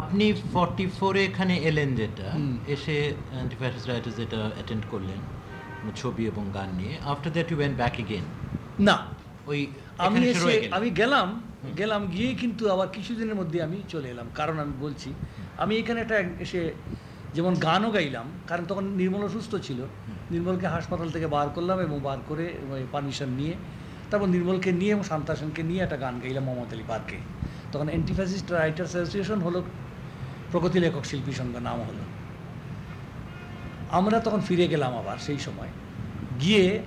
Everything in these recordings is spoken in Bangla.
আপনি ফর্টি ফোরে এখানে এলেন যেটা এসে অ্যান্টিফ্যাসিস্ট রাইটার্স যেটা অ্যাটেন্ড করলেন ছবি এবং গান নিয়ে। After that you went back again না। ওই আমি এসে আমি গেলাম গেলাম গিয়ে কিন্তু আবার কিছুদিনের মধ্যে আমি চলে এলাম। কারণ আমি বলছি আমি এখানে একটা এসে যেমন গানও গাইলাম কারণ তখন নির্মল অসুস্থ ছিল। নির্মলকে হাসপাতাল থেকে বার করলাম এবং বার করে পারমিশন নিয়ে তারপর নির্মলকে নিয়ে এবং শান্তা সেনকে নিয়ে একটা গান গাইলাম মোহাম্মদ আলী পার্কে। তখন অ্যান্টিফ্যাসিস্ট রাইটার্স অ্যাসোসিয়েশন হলো প্রগতি লেখক শিল্পী সংঘ নাম হলো। আমরা তখন ফিরে গেলাম আবার সেই সময়। গিয়ে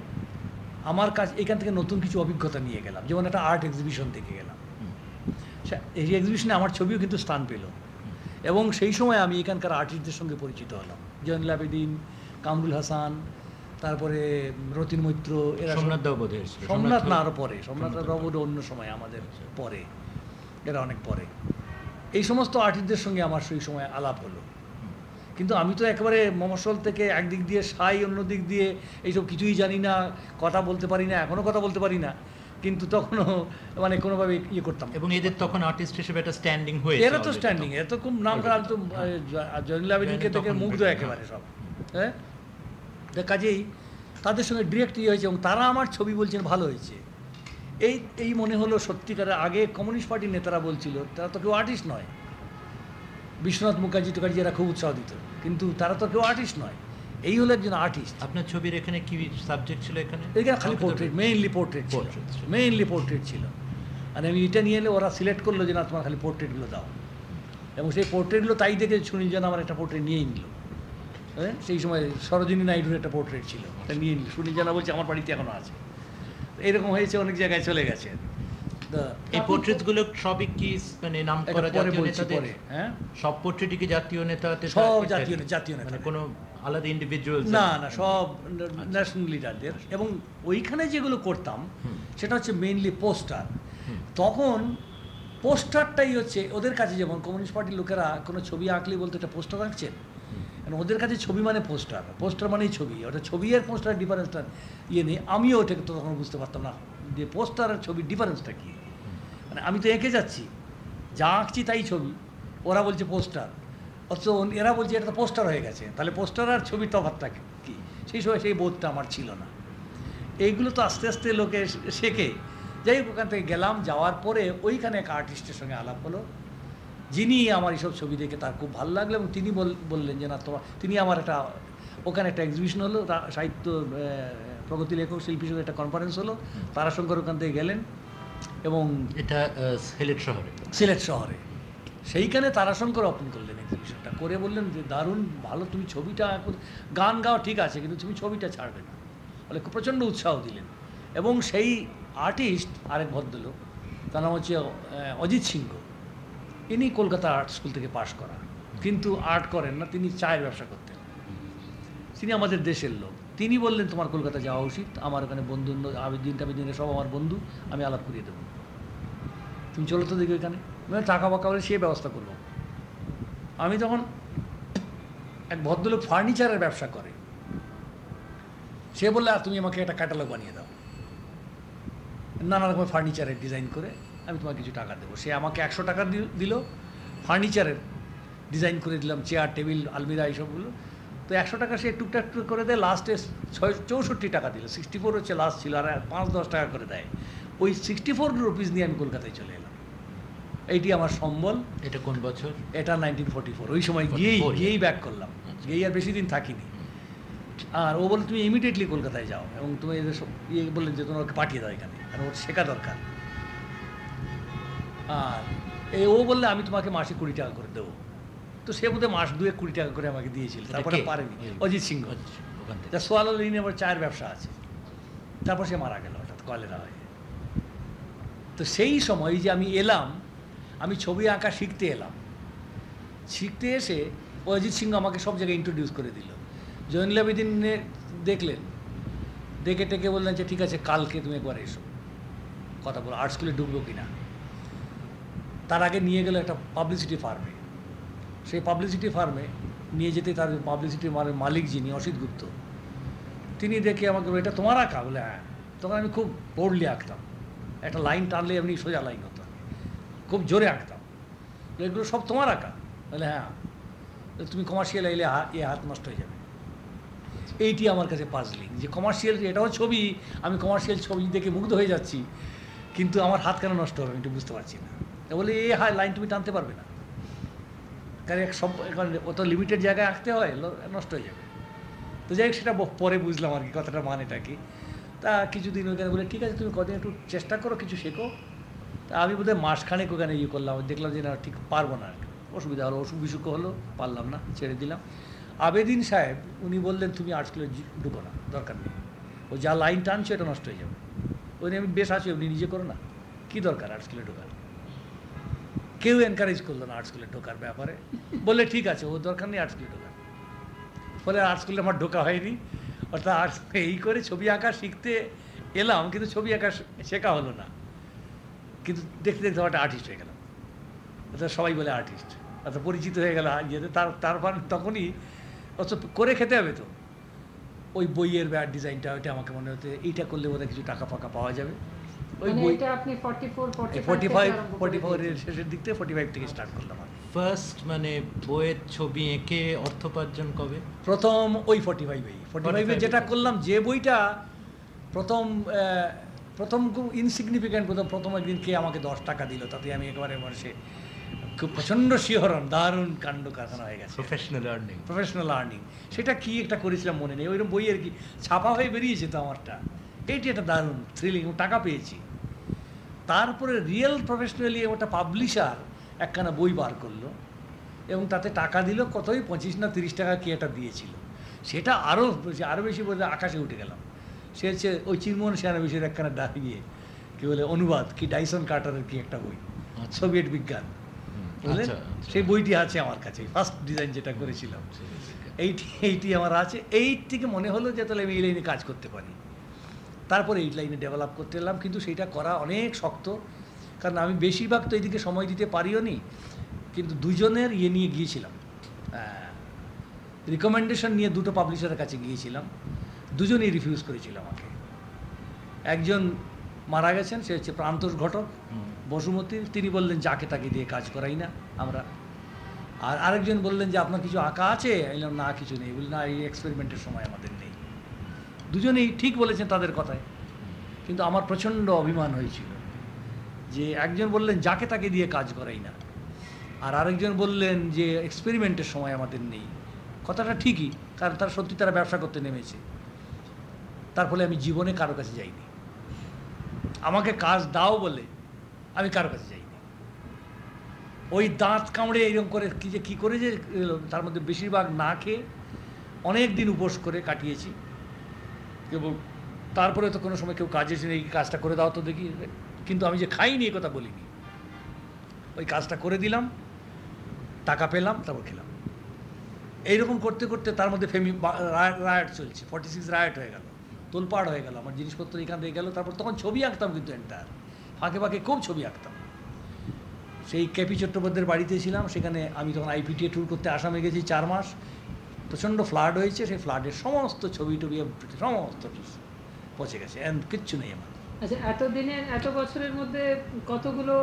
আমার কাছে এখান থেকে নতুন কিছু অভিজ্ঞতা নিয়ে গেলাম। যেমন একটা আর্ট এক্সিবিশন থেকে গেলাম। এই এক্সিবিশনে আমার ছবিও কিন্তু স্থান পেল। এবং সেই সময় আমি এখানকার আর্টিস্টদের সঙ্গে পরিচিত হলাম। জয়নুল আবেদিন কামরুল হাসান তারপরে রতিন মৈত্র এরা সোমনাথ না আরও পরে। সোমনাথ রবর অন্য সময় আমাদের পরে। এরা অনেক পরে। এই সমস্ত আর্টিস্টদের সঙ্গে আমার সেই সময় আলাপ হলো। কিন্তু আমি তো একেবারে মমসল থেকে একদিক দিয়ে সাই অন্য দিক দিয়ে এইসব কিছুই জানি না কথা বলতে পারি না এখনও কথা বলতে পারি না। কিন্তু তখনও মানে কোনোভাবে ইয়ে করতাম। এবং এদের তখন আর্টিস্ট হিসেবে একটা স্ট্যান্ডিং হয়েছে এরা তো স্ট্যান্ডিং তখন। এরা তো খুব নাম করা তো জয়নুল আবেদিনকে থেকে মুগ্ধ একেবারে সব। হ্যাঁ? কাজেই তাদের সঙ্গে ডিরেক্ট ইয়ে হয়েছে এবং তারা আমার ছবি বলছেন ভালো হয়েছে। এই এই মনে হলো সত্যিকারের আগে কমিউনিস্ট পার্টির নেতারা বলছিল তারা তো কেউ আর্টিস্ট নয়। বিশ্বনাথ মুখার্জি টুকার্জি এরা খুব উৎসাহ দিত কিন্তু তারা তো কেউ আর্টিস্ট নয়। এই হলো একজন আর্টিস্ট আপনার ছবির এখানে কি সাবজেক্ট ছিল এখানে? এখানে খালি পোর্ট্রেট মেইনলি পোর্ট্রেট ছিল। মেইনলি পোর্ট্রেট ছিল। মানে আমি এটা নিয়ে এলে ওরা সিলেক্ট করল যে না তোমার খালি পোর্ট্রেটগুলো দাও। এবং সেই পোর্ট্রেটগুলো তাই দেখে সুনীল যেন আমার একটা পোর্ট্রেট নিয়েই নিল। হ্যাঁ? সেই সময় সরোজিনী নাইডুর একটা পোর্ট্রেট ছিল এটা নিয়ে নিল। সুনীল জানা বলছে আমার বাড়িতে এখনও আছে। এরকম হয়েছে অনেক জায়গায় চলে গেছে। এই পোর্ট্রেটগুলো সবই কি মানে নাম করা জাতীয় নেতাদের? হ্যাঁ? সব পোর্ট্রেটই কি জাতীয় নেতাতে সব জাতীয় জাতীয় নেতা মানে কোনো আলাদা ইন্ডিভিজুয়াল না না সব ন্যাশনাল লিডারদের এবং ওইখানে যেগুলো করতাম সেটা হচ্ছে মেইনলি পোস্টার তখন পোস্টারটাই হচ্ছে ওদের কাছে যেমন কমিউনিস্ট পার্টির লোকেরা কোনো ছবি আঁকলে বলতে একটা পোস্টার আঁকছেন? কারণ ওদের কাছে ছবি মানে পোস্টার পোস্টার মানেই ছবি। ওটা ছবি আর পোস্টার ডিফারেন্সটা ইয়ে নেই। আমিও ওটাকে তো তখন বুঝতে পারতাম না যে পোস্টার আর ছবির ডিফারেন্সটা কী। মানে আমি তো এঁকে যাচ্ছি। যা আঁকছি তাই ছবি। ওরা বলছে পোস্টার। অথচ এরা বলছে এটা তো পোস্টার হয়ে গেছে। তাহলে পোস্টার আর ছবির তফাৎটা কি? সেই সময় সেই বোধটা আমার ছিল না। এইগুলো তো আস্তে আস্তে লোকে শেখে। যাই হোক, ওখান থেকে গেলাম, যাওয়ার পরে ওইখানে এক আর্টিস্টের সঙ্গে আলাপ হলো। যিনি আমার এইসব ছবি দেখে তার খুব ভালো লাগল এবং তিনি বল- বললেন যে না তোমার তিনি আমার একটা ওখানে একটা এক্সিবিশন হলো সাহিত্য প্রগতি লেখক শিল্পী সঙ্গে একটা কনফারেন্স হলো তারাশঙ্কর ওখান থেকে গেলেন এবং এটা সিলেট শহরে? সিলেট শহরে। সেইখানে তারাশঙ্কর ওপেন করলেন এক্সিবিশনটা করে বললেন যে দারুণ ভালো তুমি ছবিটা এখন- গান গাও ঠিক আছে কিন্তু তুমি ছবিটা ছাড়বে না। বলে খুব প্রচণ্ড উৎসাহ দিলেন। এবং সেই আর্টিস্ট আরেক ভদ্রলোক তার নাম হচ্ছে অজিত সিংহ। ইনি কলকাতা আর্ট স্কুল থেকে পাশ করা কিন্তু আর্ট করেন না, তিনি চায়ের ব্যবসা করতেন। তিনি আমাদের দেশের লোক। তিনি বললেন, তোমার কলকাতা যাওয়া উচিত। আমার ওখানে বন্ধু আবেদিন টাবেদিন সব আমার বন্ধু, আমি আলাপ করিয়ে দেবো। তুমি চলো তো দেখি ওইখানে। মানে টাকা বাকা বলে সে ব্যবস্থা করব। আমি তখন এক ভদ্রলোক ফার্নিচারের ব্যবসা করে। সে বললে, আর তুমি আমাকে একটা ক্যাটালগ বানিয়ে দাও। নানা রকমের ফার্নিচারের ডিজাইন করে। আমি তোমাকে কিছু টাকা দেবো। সে আমাকে একশো টাকা দিল ফার্নিচারের ডিজাইন করে দিলাম চেয়ার টেবিল আলমিরা এইসবগুলো। তো একশো টাকা সে টুকটাক টুক করে দেয় লাস্টে ছয় চৌষট্টি টাকা দিল। সিক্সটি ফোর হচ্ছে লাস্ট ছিল আর পাঁচ দশ টাকা করে দেয়। ওই সিক্সটি ফোর রুপিস নিয়ে আমি কলকাতায় চলে এলাম। এইটি আমার সম্বল। এটা কোন বছর? এটা নাইনটিন ফোর্টি ফোর ওই সময় গিয়েই 44 গিয়েই ব্যাক করলাম। আচ্ছা। গিয়েই আর বেশি দিন থাকিনি। আর ও বলে তুমি ইমিডিয়েটলি কলকাতায় যাও এবং তুমি এদের সব ইয়ে বললেন যে তোমাকে পাঠিয়ে দাও এখানে। আর ওর শেখা দরকার। আর এই ও বললে আমি তোমাকে মাসে কুড়ি টাকা করে দেবো। তো সে বোধহয় মাস দুয়ে কুড়ি টাকা করে আমাকে দিয়েছিল তারপরে পারেনি। অজিত সিংহ। ওখান থেকে। সোয়াল লিনে আবার চায়ের ব্যবসা আছে। তারপর সে মারা গেল হঠাৎ কলেরা হয়ে তো সেই সময় যে আমি এলাম আমি ছবি আঁকা শিখতে এলাম। শিখতে এসে অজিত সিংহ আমাকে সব জায়গায় ইন্ট্রোডিউস করে দিল। জয়নুল আবেদিন দেখলেন। দেখে টেকে বললেন যে ঠিক আছে কালকে তুমি একবার এসো। কথা বলো আর্ট স্কুলে ঢুকবো কিনা? তার আগে নিয়ে গেল একটা পাবলিসিটি ফার্মে সেই পাবলিসিটি ফার্মে নিয়ে যেতে তার পাবলিসিটি মালিক যিনি, অসিত গুপ্ত, তিনি দেখে আমাকে এটা তোমার আঁকা? বলে হ্যাঁ। তখন আমি খুব বোর্ডলি আঁকতাম। একটা লাইন টানলে এমনি সোজা লাইন হতো। খুব জোরে আঁকতাম। এগুলো সব তোমার আঁকা? বলে হ্যাঁ। তুমি কমার্শিয়াল এলে এ হাত নষ্ট হয়ে যাবে। এইটি আমার কাছে পাজলিং যে কমার্শিয়াল এটাও ছবি, আমি কমার্শিয়াল ছবি দেখে মুগ্ধ হয়ে যাচ্ছি, কিন্তু আমার হাত কেন নষ্ট হবে আমি একটু বুঝতে পারছি না। বলে, এ হাই লাইন তুমি টানতে পারবে না। কারণ এক সব অত লিমিটেড জায়গায় আঁকতে হয় নষ্ট হয়ে যাবে। তো যাই হোক, সেটা পরে বুঝলাম আর কি কথাটা মানেটা কি। তা কিছুদিন ওইখানে বলে, ঠিক আছে, তুমি কদিন একটু চেষ্টা করো, কিছু শেখো। তা আমি বোধহয় মাসখানেক ওখানে ইয়ে করলাম, দেখলাম যে না, ঠিক পারব না আর কি। অসুবিধা হলো, অসুখ বিসুখ হলো, পারলাম না, ছেড়ে দিলাম। আবেদিন সাহেব, উনি বললেন, তুমি আর্ট স্কুলে ঢুকো না, দরকার নেই। ও যা লাইন টানছে এটা নষ্ট হয়ে যাবে। ওই আমি বেশ আছি উনি নিজে করো না। কী দরকার আর্ট স্কুলে ঢোকার? কেউ এনকারেজ করল না আর্ট স্কুলে ঢোকার ব্যাপারে। বললে, ঠিক আছে ও দরকার নেই আর্ট স্কুলে ঢোকার। ফলে আর্ট স্কুলে আমার ঢোকা হয়নি। অর্থাৎ আর্ট এই করে ছবি আঁকা শিখতে এলাম, কিন্তু ছবি আঁকা শেখা হলো না। কিন্তু দেখতে দেখতে একটা আর্টিস্ট হয়ে গেলাম। অর্থাৎ সবাই বলে আর্টিস্ট অর্থাৎ পরিচিত হয়ে গেল ইয়েতে তার তারপর তখনই অথচ করে খেতে হবে তো। ওই বইয়ের ব্যাট ডিজাইনটা ওইটা আমাকে মনে হতে, এইটা করলে বোধহয় কিছু টাকা ফাঁকা পাওয়া যাবে। মানে বই এটা আপনি 44 45 ফোর্টি থেকে ফাইভ আরম্ভ করে ফোর্টি দিয়েছেন। ফোরের শেষের দিক থেকে ফোর্টি ফাইভ থেকে স্টার্ট করলাম আমি। ফার্স্ট মানে বইয়ের ছবি এঁকে অর্থোপার্জন কবে? প্রথম ওই ফর্টি ফাইভেই ফর্টি ফাইভে যেটা করলাম। যে বইটা প্রথম প্রথম খুব ইনসিগনিফিক্যান্ট প্রথম প্রথম একদিন কে আমাকে দশ টাকা দিল তাতে আমি একেবারে বসে খুব প্রচণ্ড শিহরণ দারুণ কাণ্ড কারখানা হয়ে গেছে। প্রফেশনাল আর্নিং প্রফেশনাল আর্নিং সেটা কি একটা করেছিলাম মনে নেই ওইরকম বই আর কি ছাপা হয়ে বেরিয়েছে তো আমারটা। এইটি একটা দারুণ থ্রিলিং টাকা পেয়েছি। তারপরে রিয়েল প্রফেশনালি ওটা পাবলিশার একখানা বই বার করল এবং তাতে টাকা দিল কতই? পঁচিশ না তিরিশ টাকা কি একটা দিয়েছিল। সেটা আরও আরও বেশি বলে আকাশে উঠে গেলাম। সে হচ্ছে ওই চিরমোহন সেনাবিষের একখানা দাঁড়িয়ে কী বলে অনুবাদ কি ডাইসন কার্টারের কি একটা বই। আচ্ছা। সোভিয়েট বিজ্ঞান। বুঝলেন আচ্ছা, আচ্ছা। সেই বইটি আছে আমার কাছে ফার্স্ট ডিজাইন যেটা করেছিলাম। এইটি এইটি আমার আছে। এই থেকে মনে হলো যে তাহলে আমি এই লাইনে কাজ করতে পারি। তারপরে এই লাইনে ডেভেলপ করতে এলাম। কিন্তু সেইটা করা অনেক শক্ত। কারণ আমি বেশিরভাগ তো এদিকে সময় দিতে পারিও নি কিন্তু দুজনের ইয়ে নিয়ে গিয়েছিলাম। রিকমেন্ডেশন নিয়ে দুটো পাবলিশারের কাছে গিয়েছিলাম। দুজনেই রিফিউজ করেছিল আমাকে। একজন মারা গেছেন সে হচ্ছে প্রান্তোষ ঘটক। বসুমতী তিনি বললেন যাকে তাকে দিয়ে কাজ করাই না আমরা। আর আরেকজন বললেন যে আপনার কিছু আঁকা আছে? বললাম না কিছু নেই। বললেন না এই এক্সপেরিমেন্টের সময় আমাদের নেই। দুজনেই ঠিক বলেছেন তাদের কথায়। কিন্তু আমার প্রচণ্ড অভিমান হয়েছিল যে একজন বললেন, যাকে তাকে দিয়ে কাজ করাই না। আর আরেকজন বললেন যে, এক্সপেরিমেন্টের সময় আমাদের নেই। কথাটা ঠিকই, কারণ তারা সত্যি তারা ব্যবসা করতে নেমেছে। তার ফলে আমি জীবনে কারও কাছে যাইনি। আমাকে কাজ দাও বলে আমি কারও কাছে যাইনি। ওই দাঁত কামড়ে এরকম করে কি যে কী করে যে তার মধ্যে বেশিরভাগ না খেয়ে অনেক দিন উপোস করে কাটিয়েছি। এবং তারপরে তো কোনো সময় কেউ কাজে এসে এই কাজটা করে দাও তো দেখি। কিন্তু আমি যে খাইনি এ কথা বলিনি। ওই কাজটা করে দিলাম, টাকা পেলাম, তারপর খেলাম। এইরকম করতে করতে তার মধ্যে ফেমি রায়ট চলছে। ফর্টি সিক্স রায়ট হয়ে গেল। তোলপাড় হয়ে গেল। আমার জিনিসপত্র এখান থেকে গেলো। তারপর তখন ছবি আঁকতাম কিন্তু এন্টার ফাঁকে ফাঁকে খুব ছবি আঁকতাম। সেই কেপি চট্টোপাধ্যায়ের বাড়িতে ছিলাম। সেখানে আমি তখন আইপিটিএ ট্যুর করতে আসামে গেছি চার মাস। প্রচণ্ড ফ্লাড হয়েছে সেই ফ্লাডের সমস্ত ছবি টবি সমস্ত কিছু পচে গেছে কিচ্ছু নেই আমার আচ্ছা এতদিনের এত বছরের মধ্যে কতগুলো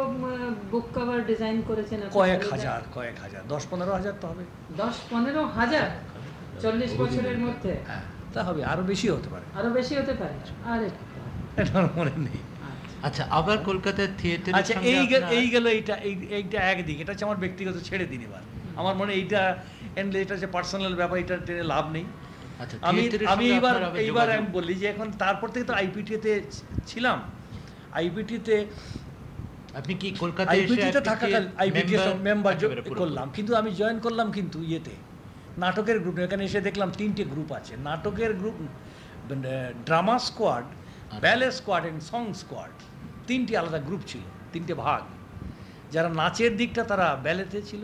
বুক কভার ডিজাইন করেছেন কয়েক হাজার কয়েক হাজার দশ পনেরো হাজার তো হবে। দশ পনেরো হাজার? চল্লিশ বছরের মধ্যে? হ্যাঁ। তা হবে আরও বেশিও হতে পারে। আরও বেশি হতে পারে? আরে এটা আমার মনে নেই। আচ্ছা। আচ্ছা আবার কলকাতার থিয়েটার আচ্ছা এই গে- এই গেল এইটা এই এইটা একদিক এটা হচ্ছে আমার ব্যক্তিগত ছেড়ে দিন এবার। আমার মনে এইটা এন্ড এটা হচ্ছে পার্সোনাল ব্যাপার এটা টেনে লাভ নেই। আচ্ছা আমি আমি এইবার এইবার আমি বলি যে এখন তারপর থেকে তো আইপিটিতে ছিলাম। আইপিটিতে আপনি কি কলকাতায় এসে আইপিটিতে IPT থাকাকাল আইপিটি মেম্বার করলাম। কিন্তু আমি জয়েন করলাম কিন্তু ইয়েতে। নাটকের গ্রুপ এখানে এসে দেখলাম তিনটে গ্রুপ আছে। নাটকের group drama squad ballet squad and song squad তিনটি আলাদা গ্রুপ ছিল তিনটে ভাগ। যারা নাচের দিকটা তারা ব্যালেতে ছিল।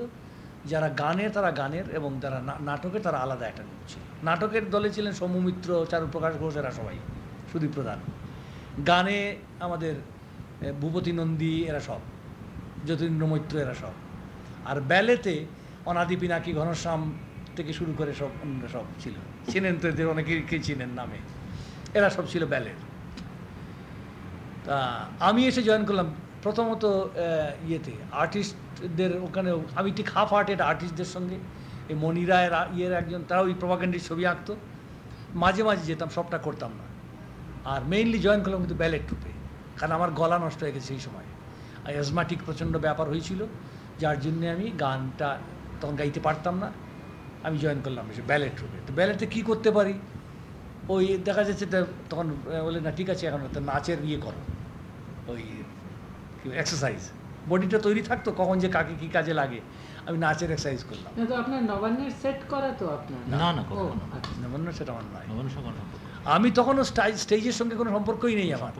যারা গানের, তারা গানের এবং যারা না- নাটকের, তারা আলাদা একটা গ্রুপ ছিল। নাটকের দলে ছিলেন সৌমিত্র চারুপ্রকাশ ঘোষ এরা সবাই, সুদীপ প্রধান। গানে আমাদের ভূপতি নন্দী, এরা সব, যতীন্দ্র মৈত্র, এরা সব। আর ব্যালেতে অনাদি পিনাকি, ঘনশ্যাম থেকে শুরু করে সব, অন্যরা সব ছিল। চিনেন তো এদের, অনেকেই চিনেন নামে। এরা সব ছিল ব্যালের। তা, আমি এসে জয়েন করলাম প্রথমত ইয়েতে আর্টিস্টদের ওখানে, আমি ঠিক হাফ আর্টেড আর্টিস্টদের সঙ্গে, এই মনি রায়ের ইয়ের একজন, তারাও ওই প্রভাকাণ্ডের ছবি আঁকতো। মাঝে মাঝে যেতাম, সবটা করতাম না। আর মেইনলি জয়েন করলাম কিন্তু ব্যালেট ট্রুপে কারণ আমার গলা নষ্ট হয়ে গেছে সেই সময়। আর অ্যাজমাটিক প্রচণ্ড ব্যাপার হয়েছিল, যার জন্যে আমি গানটা তখন গাইতে পারতাম না। আমি জয়েন করলাম সে ব্যালেট ট্রুপে তো ব্যালেটে কী করতে পারি? ওই দেখা যাচ্ছে তখন বলে, না, ঠিক আছে, এখন নাচের ইয়ে করো। ওই এক্সারসাইজ বডিটা তৈরি থাকতো কখন যে কাকে কী কাজে লাগে। আমি নাচের এক্সারসাইজ করলাম। না তো আপনার নবান্নের সেট করা তো আপনার। না না কখনো না। আচ্ছা। নবান্ন সেটা আমার নয় নবান্ন সম্পর্ক আমি তখনও স্টেজের সঙ্গে কোনো সম্পর্কই নেই আমার।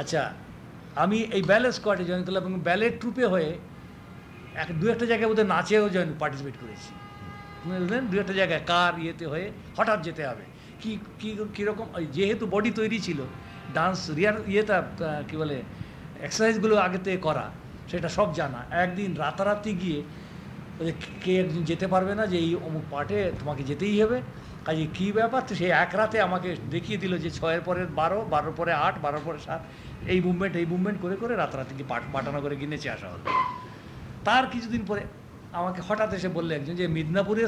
আচ্ছা আমি এই ব্যালে স্কোয়াডে জয়েন করলাম এবং ব্যালেট ট্রুপে হয়ে এক দু একটা জায়গায় বোধহয় নাচেও জয়েন পার্টিসিপেট করেছি। বুঝলেন দু একটা জায়গায় কার ইয়েতে হয়ে হঠাৎ যেতে হবে। কি কী কীরকম ওই যেহেতু বডি তৈরি ছিল ডান্স রিয়ার ইয়েটা কী বলে এক্সারসাইজগুলো আগে থেকে করা, সেটা সব জানা। একদিন রাতারাতি গিয়ে ওই কে একদিন যেতে পারবে না যে এই অমুক পার্টে তোমাকে যেতেই হবে? কাজে কী ব্যাপার? তো সেই এক রাতে আমাকে দেখিয়ে দিল যে ছয়ের পরে বারো, বারোর পরে আট, বারোর পরে সাত, এই মুভমেন্ট এই মুভমেন্ট করে করে রাতারাতি গিয়ে পাট পাটানো করে নেচে আসা হলো। তার কিছুদিন পরে আমাকে হঠাৎ এসে বললে একজন যে, মিদনাপুরে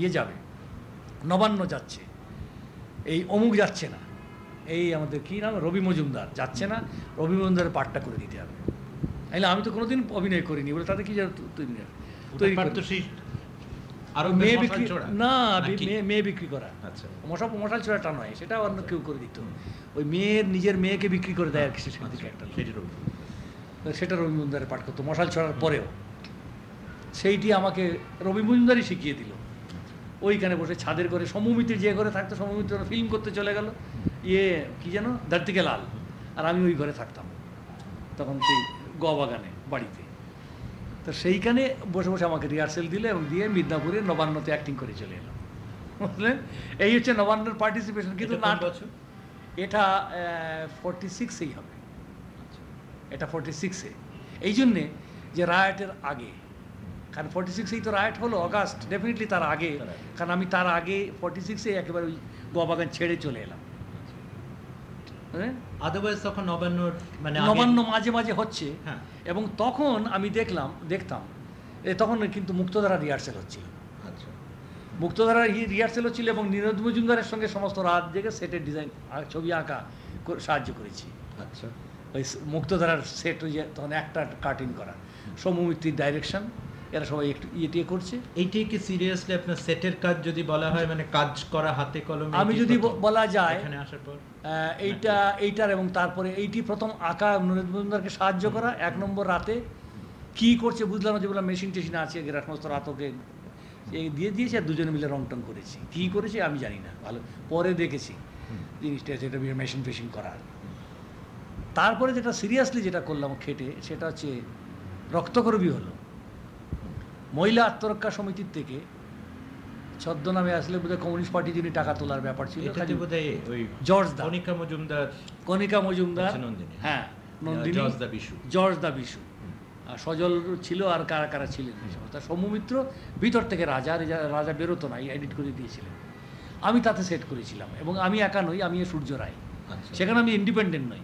ইয়ে যাবে, নবান্ন যাচ্ছে। এই অমুক যাচ্ছে না। এই আমাদের কী নাম? রবি মজুমদার। যাচ্ছে না? রবি মজুমদারের পাঠটা করে দিতে হবে। তাইলে আমি তো কোনোদিন অভিনয় করিনি। বলে তাদের কি তৈরি আরও মেয়ে বিক্রি না মেয়ে বিক্রি করা। আচ্ছা। মশা মশাল ছোড়াটা নয় সেটা অন্য কেউ করে দিত। ওই মেয়ের নিজের মেয়েকে বিক্রি করে দেয় আর কি শেষের একটা সেটা রবি মজুমদারের পাঠ করতো। মশাল ছড়ার পরেও। সেইটি আমাকে রবি মজুমদারই শিখিয়ে দিল। ওইখানে বসে ছাদের করে সমমিতির যে ঘরে থাকতো সমমিত্র ফিল্ম করতে চলে গেল। ইয়ে কি যেন ধরতিকে লাল। আর আমি ওই ঘরে থাকতাম। তখন সেই গবাগানে বাড়িতে। তো সেইখানে বসে বসে আমাকে রিহার্সেল দিলে এবং দিয়ে মিদনাপুরে নবান্নতে অ্যাক্টিং করে চলে এলাম। বুঝলেন? এই হচ্ছে নবান্নর পার্টিসিপেশন কিন্তু বছর? এটা ফোরটি সিক্সেই হবে। এটা ফোরটি সিক্সে এই জন্যে যে রায়টের আগে কারণ ফোরটি সিক্সেই তো রায়ট হলো অগাস্ট ডেফিনেটলি তার আগে। কারণ আমি তার আগে ফোরটি সিক্সে একেবারে ওই গোয়াবাগান ছেড়ে চলে এলাম? আদারওয়াইজ তখন নবান্নর মানে নবান্ন মাঝে মাঝে হচ্ছে। হ্যাঁ। এবং তখন আমি দেখলাম দেখতাম তখন কিন্তু মুক্তধারা রিহার্সেল হচ্ছিল। আচ্ছা। মুক্তধারার রিহার্সেল হচ্ছিল এবং নীরদ মজুমদারের সঙ্গে সমস্ত রাত জেগে সেটের ডিজাইন ছবি আঁকা সাহায্য করেছি। আচ্ছা। ওই মুক্তধারার সেট ওই যে তখন একটা কাটিং করা। সৌমিত্রীর ডাইরেকশন এরা সবাই একটু ইয়ে করছে। এইটাই কি সিরিয়াসলি আপনার সেটের কাজ যদি বলা হয়? মানে কাজ করা হাতে কলমে আমি যদি বলা যায় এখানে আসার পর। এইটা এইটার এবং তারপরে এইটি প্রথম আঁকা নুরুদ মজুমদারকে সাহায্য করা এক নম্বর রাতে কি করছে বুঝলাম যে বললাম মেশিন টেশিন আছে সমস্ত রাত ওকে এই দিয়ে দিয়েছে আর দুজনে মিলে রং টং করেছি। কী করেছে আমি জানি না ভালো। পরে দেখেছি জিনিসটা যেটা মেশিন ফেশিন করার। তারপরে যেটা সিরিয়াসলি যেটা করলাম খেটে সেটা হচ্ছে রক্তকরবী হলো। মহিলা আত্মরক্ষা সমিতির থেকে ছদ্মনামে আসলে বোধহয় কমিউনিস্ট পার্টি যিনি টাকা তোলার ব্যাপার ছিল জর্জ দা কণিকা মজুমদার কণিকা মজুমদার। হ্যাঁ নন্দিনী জর্জ দা বিশু। জর্জ দা বিশু আর সজল ছিল আর কারা কারা ছিলেন সমস্ত। সৌম্যমিত্র ভিতর থেকে রাজা রেজা- বেরোতো না এডিট করে দিয়েছিলেন আমি তাতে সেট করেছিলাম এবং আমি একা নই আমি সূর্য রায় আচ্ছা সেখানে আমি ইন্ডিপেন্ডেন্ট নই।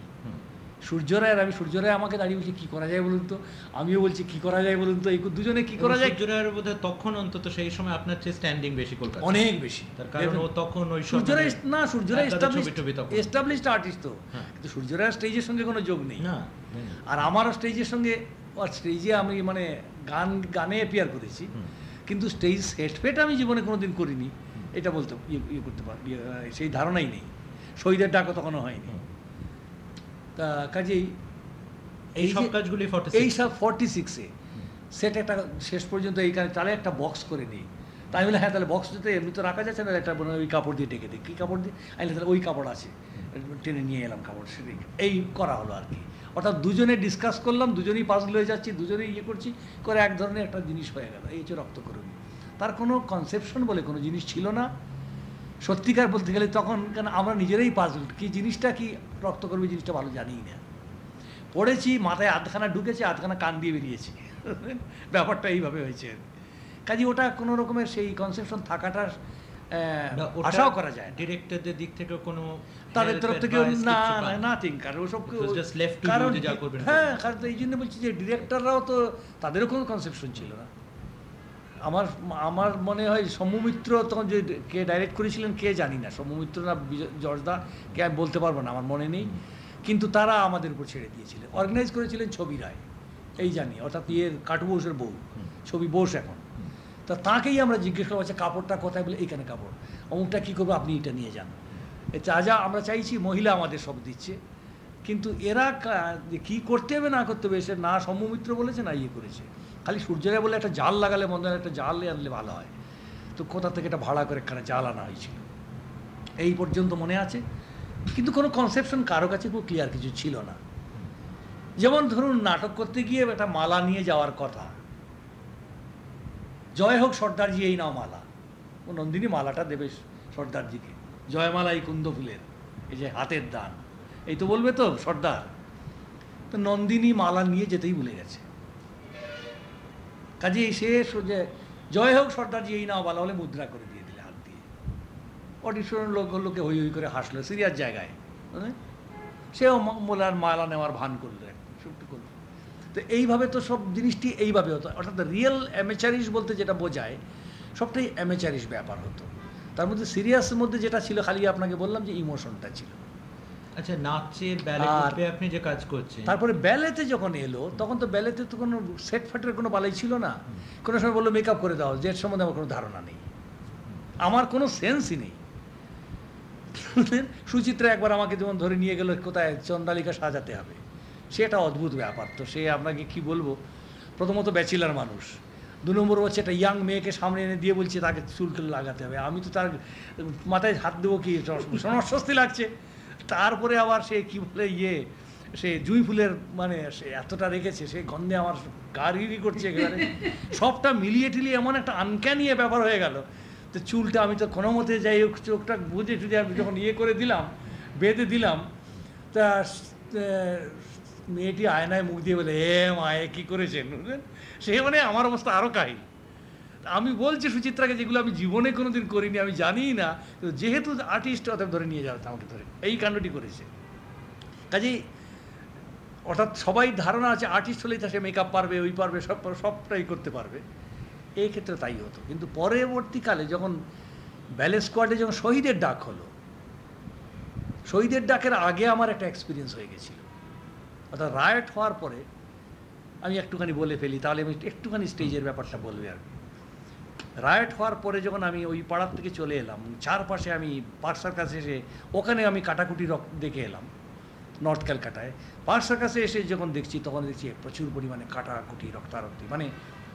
সূর্য রায় আর আমি সূর্য রায় আমাকে দাঁড়িয়ে বলছি কী করা যায় বলুন তো? আমিও বলছি কী করা যায় বলুন তো? এই দুজনে কী করা যায়? সূর্য রায়ের বোধহয় তখন অন্তত সেই সময় আপনার চেয়ে স্ট্যান্ডিং বেশি কলকাতা অনেক বেশি। তার কারণ ও তখন ওই সূর্য রায় না সূর্য রায়। এস্টাবলিশড আর্টিস্ট তো। হ্যাঁ। কিন্তু সূর্য রায় স্টেজের সঙ্গে কোনো যোগ নেই। না আর আমারও স্টেজের সঙ্গে স্টেজে আমি মানে গান গানে অ্যাপিয়ার করেছি। কিন্তু স্টেজ সেট ফেট আমি জীবনে কোনোদিন করিনি। এটা বলতে ইয়ে ইয়ে করতে পার ইয়ে, সেই ধারণাই নেই। শহীদের ডাকও তখনও হয়নি। তা কাজেই এই সব কাজগুলি এই সব ফর্টি সিক্সে সেট একটা শেষ পর্যন্ত এইখানে তাহলে একটা বক্স করে নিই। তাই বলে হ্যাঁ তাহলে বক্স যদি এমনি তো রাখা যাচ্ছে না একটা মনে ওই কাপড় দিয়ে ডেকে দিই। কী কাপড় দিয়ে? আমি তাহলে ওই কাপড় আছে। টেনে নিয়ে এলাম কাপড় সেটাই এই করা হলো আর কি। অর্থাৎ দুজনে ডিসকাস করলাম দুজনেই পাজল হয়ে যাচ্ছি দুজনেই ইয়ে করছি করে এক ধরনের একটা জিনিস হয়ে গেল। এই হচ্ছে রক্তকরণী। তার কোনো কনসেপশন বলে কোনো জিনিস ছিল না। সত্যিকার বলতে গেলে তখন কেন আমরা নিজেরাই পাজল কি জিনিসটা কি রক্তকর্মী জিনিসটা ভালো জানিই না। পড়েছি মাথায় আধখানা ঢুকেছে আধখানা কান দিয়ে বেরিয়েছি। ব্যাপারটা এইভাবে হয়েছে। কাজে ওটা কোনো রকমের সেই কনসেপশন থাকাটা আশাও করা যায় ডিরেক্টরদের দিক থেকে কোনো তাদের তরফ থেকে না নাথিং কারণ ওসব কারণ হ্যাঁ কারণ এই জন্য বলছি যে ডিরেক্টররাও তো তাদেরও কোনো কনসেপশন ছিল না। আমার আমার মনে হয় সৌম্যমিত্র তখন যে কে ডাইরেক্ট করেছিলেন কে জানি না। সৌম্যমিত্র না জর্জদা কে আমি বলতে পারব না আমার মনে নেই। কিন্তু তারা আমাদের উপর ছেড়ে দিয়েছিলেন অর্গানাইজ করেছিলেন ছবি রায়। এই জানি অর্থাৎ ইয়ের কাটু বোসের বউ। ছবি বোস এখন। তা তাকেই আমরা জিজ্ঞেস করব আচ্ছা কাপড়টা কোথায়? বলে এইখানে কাপড়। অমুকটা কী করব আপনি এটা নিয়ে যান। যা যা আমরা চাইছি মহিলা আমাদের সব দিচ্ছে। কিন্তু এরা কা- করতে হবে না করতে হবে সে না সম্মমিত্র বলেছে না ইয়ে করেছে। খালি সূর্যরা বলে একটা জাল লাগালে মনে হয় একটা জাল আনলে ভালো হয়। তো কোথা থেকে একটা ভাড়া করে এখানে জাল আনা হয়েছিল? এই পর্যন্ত মনে আছে? কিন্তু কোনো কনসেপশন কারও কাছে খুব ক্লিয়ার কিছু ছিল না। যেমন ধরুন নাটক করতে গিয়ে একটা মালা নিয়ে যাওয়ার কথা। জয় হোক সর্দারজি, এই নাও মালা। ও নন্দিনী মালাটা দেবে সর্দারজিকে। জয়মালা এই কুন্দ ফুলের। এই যে হাতের দান। এই তো বলবে তো সর্দার। তো নন্দিনী মালা নিয়ে যেতেই ভুলে গেছে। কাজে সে যে জয় হোক সর্দারজি, এই নাও বলা হলে মুদ্রা করে দিয়ে দিলে হাত দিয়ে। অডিশনের লোক লোকে হই হই করে হাসলো সিরিয়াস জায়গায়। বুঝলেন? সেও মোলার মালা নেওয়ার ভান করল সবটু করল। তো এইভাবে তো সব জিনিসটি এইভাবে হতো। অর্থাৎ রিয়েল অ্যামেচারিস বলতে যেটা বোঝায়, সবটাই অ্যামেচারিস ব্যাপার হতো। তার মধ্যে সিরিয়াসের মধ্যে যেটা ছিল, খালি আপনাকে বললাম যে ইমোশনটা ছিল। আচ্ছা নাচের ব্যালে আপনি যে কাজ করছেন। তারপরে ব্যালেতে যখন এলো তখন তো ব্যালেতে তো কোনো সেট ফ্যাটের কোনো বালাই ছিল না। কোনো সময় বলল মেকআপ করে দাও যের সম্বন্ধে আমার কোনো ধারণা নেই। আমার কোনো সেন্সই নেই। সুচিত্রা একবার আমাকে যেমন ধরে নিয়ে গেল কোথায় চন্দ্রালিকা সাজাতে হবে। সে সেটা অদ্ভুত ব্যাপার। তো সে আপনাকে কি বলব? প্রথমত ব্যাচিলার মানুষ। দু নম্বর হচ্ছে একটা ইয়াং মেয়েকে সামনে এনে দিয়ে বলছে তাকে চুলকে লাগাতে হবে। আমি তো তার মাথায় হাত দেবো কি? ভীষণ অস্বস্তি লাগছে। তারপরে আবার সে কি বলে ইয়ে সে জুই ফুলের মানে সে এতটা রেখেছে, সে গন্ধে আমার গাড়ি করছে সবটা মিলিয়ে টিলিয়ে এমন একটা আনক্যানিয়ে ব্যাপার হয়ে গেল তো চুলটা আমি তো কোনো মতে যাই হোক, চোখটা বুঝে টুঝে আমি যখন ইয়ে করে দিলাম, বেঁধে দিলাম, তা মেয়েটি আয়নায় মুখ দিয়ে বলে, এ, মায়ে, কী করেছেন? সে মানে আমার অবস্থা আরও কাহিল। আমি বলছি সুচিত্রাকে যেগুলো আমি জীবনে কোনোদিন করিনি, আমি জানিই না যেহেতু আর্টিস্ট অর্থাৎ ধরে নিয়ে যাবে আমাকে ধরে। এই কাণ্ডটি করেছে। কাজেই অর্থাৎ সবাই ধারণা আছে আর্টিস্ট হলেই তা সে মেকআপ পারবে, ওই পারবে, সব সবটাই করতে পারবে। এই ক্ষেত্রে তাই হতো। কিন্তু পরবর্তীকালে যখন ব্যালেন্স স্কোয়াডে যখন শহীদের ডাক হলো, শহীদের ডাকের আগে আমার একটা এক্সপিরিয়েন্স হয়ে গেছিল। অর্থাৎ রায়ট হওয়ার পরে আমি একটুখানি বলে ফেলি, তাহলে আমি একটুখানি স্টেজের ব্যাপারটা বলবে আর কি। রায়ট হওয়ার পরে যখন আমি ওই পাড়ার থেকে চলে এলাম, চারপাশে আমি পার্সার কাছে এসে, ওখানে আমি কাটাকুটি দেখে এলাম, নর্থ ক্যালকাটায়। পার্সার কাছে এসে যখন দেখছি, তখন দেখছি প্রচুর পরিমাণে কাটাকুটি, রক্তারক্তি মানে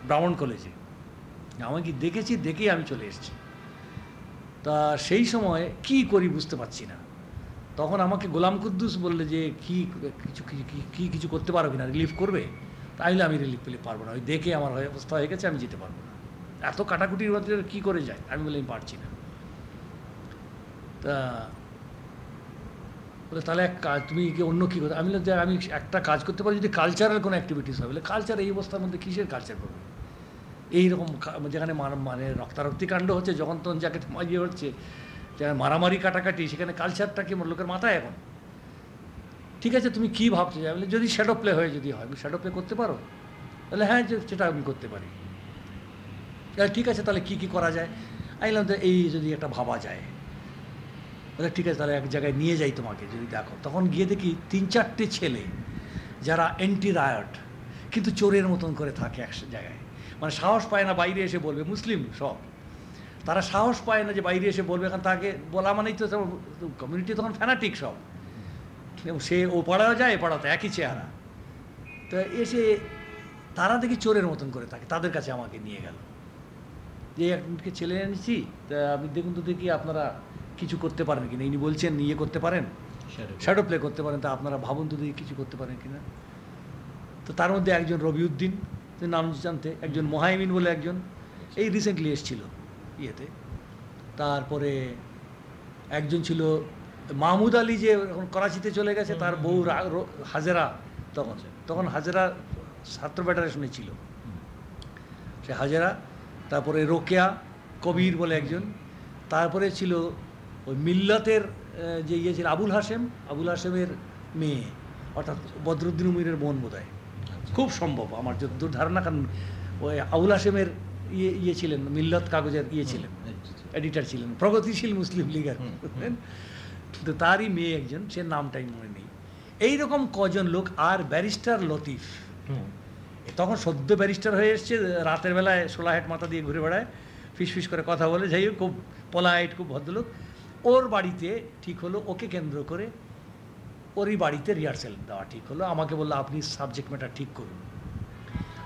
ব্রাউন কলেজে। আমাকে দেখেছি, দেখেই আমি চলে এসেছি। তা সেই সময় কি করি বুঝতে পারছি না। তখন আমাকে গোলাম কুদ্দুস বললে যে, কি, কিছু, কি- কিছু করতে পারো কিনা রিলিফ করবে? তাইলে আমি রিলিফ পেলে পারব না। ওই দেখে আমার অবস্থা হয়ে গেছে, আমি যেতে পারব না। এত কাটাকুটির মধ্যে কী করে যায়? আমি বলে আমি পারছি না। তা বলে, তাহলে এক কাজ তুমি কি অন্য কী করতে আমি যে আমি একটা কাজ করতে পারি যদি কালচারাল কোনো অ্যাক্টিভিটিস হয়। বলে কালচার এই অবস্থার মধ্যে কিসের কালচার করবে? এইরকম যেখানে মানে রক্তারক্তি কাণ্ড হচ্ছে যখন তখন যাকে ইয়ে হচ্ছে, যেখানে মারামারি কাটাকাটি, সেখানে কালচারটা কি লোকের মাথায় এখন? ঠিক আছে, তুমি কী ভাবছ? যদি শ্যাডো প্লে হয়ে যদি হয় শ্যাডো প্লে করতে পারো? তাহলে হ্যাঁ সেটা আমি করতে পারি। তাহলে ঠিক আছে, তাহলে কী কী করা যায়? আমি তো এই যদি একটা ভাবা যায় বলে ঠিক আছে, তাহলে এক জায়গায় নিয়ে যাই তোমাকে, যদি দেখো। তখন গিয়ে দেখি তিন চারটে ছেলে, যারা অ্যান্টি রায়ট কিন্তু চোরের মতন করে থাকে এক জায়গায়। মানে সাহস পায় না বাইরে এসে বলবে, মুসলিম সব। তারা সাহস পায় না যে বাইরে এসে বলবে, কারণ তাকে বলা মানেই তো কমিউনিটি তখন ফ্যানাটিক সব। সে ও পাড়াও যায়, এ পাড়াতে একই চেহারা। তো এসে তারা দেখি চোরের মতন করে থাকে, তাদের কাছে আমাকে নিয়ে গেল। যে একজনকে ছেলে এনেছি তা আপনি দেখুন তো দেখি আপনারা কিছু করতে পারেন কিনা। ইনি বলছেন ইয়ে করতে পারেন. শ্যাডো প্লে করতে পারেন তা আপনারা ভাবুন তো দেখি কিছু করতে পারেন কিনা। তো তার মধ্যে একজন রবিউদ্দিন নাম জানতে একজন মোহাইমিন বলে একজন এই রিসেন্টলি এসেছিল ইয়েতে। তারপরে একজন ছিল মাহমুদ আলী যে এখন করাচিতে চলে গেছে তার বউ হাজেরা তখন। তখন হাজেরা ছাত্র ফেডারেশনে ছিল। সে হাজেরা তারপরে রোকেয়া কবির বলে একজন। তারপরে ছিল ওই মিল্লাতের যে ইয়ে ছিল আবুল হাসেম আবুল হাসেমের মেয়ে অর্থাৎ বদরুদ্দিন উমিরের বোন বোধ খুব সম্ভব আমার যতদূর ধারণা কারণ ওই আবুল হাসেমের ইয়ে ইয়ে ছিলেন মিল্লত কাগজের ইয়ে ছিলেন এডিটার ছিলেন প্রগতিশীল মুসলিম লীগের বুঝলেন? তো তারই মেয়ে একজন সে নামটাই মনে নেই। এইরকম কজন লোক আর ব্যারিস্টার লতিফ তখন সদ্য ব্যারিস্টার হয়ে এসছে, রাতের বেলায় সোলা হেট মাথা দিয়ে ঘুরে বেড়ায় ফিস ফিস করে কথা বলে, যাই খুব পোলাইট খুব ভদ্রলোক। ওর বাড়িতে ঠিক হলো, ওকে কেন্দ্র করে ওরই বাড়িতে রিহার্সেল দেওয়া ঠিক হলো। আমাকে বলল, আপনি সাবজেক্ট ম্যাটার ঠিক করুন।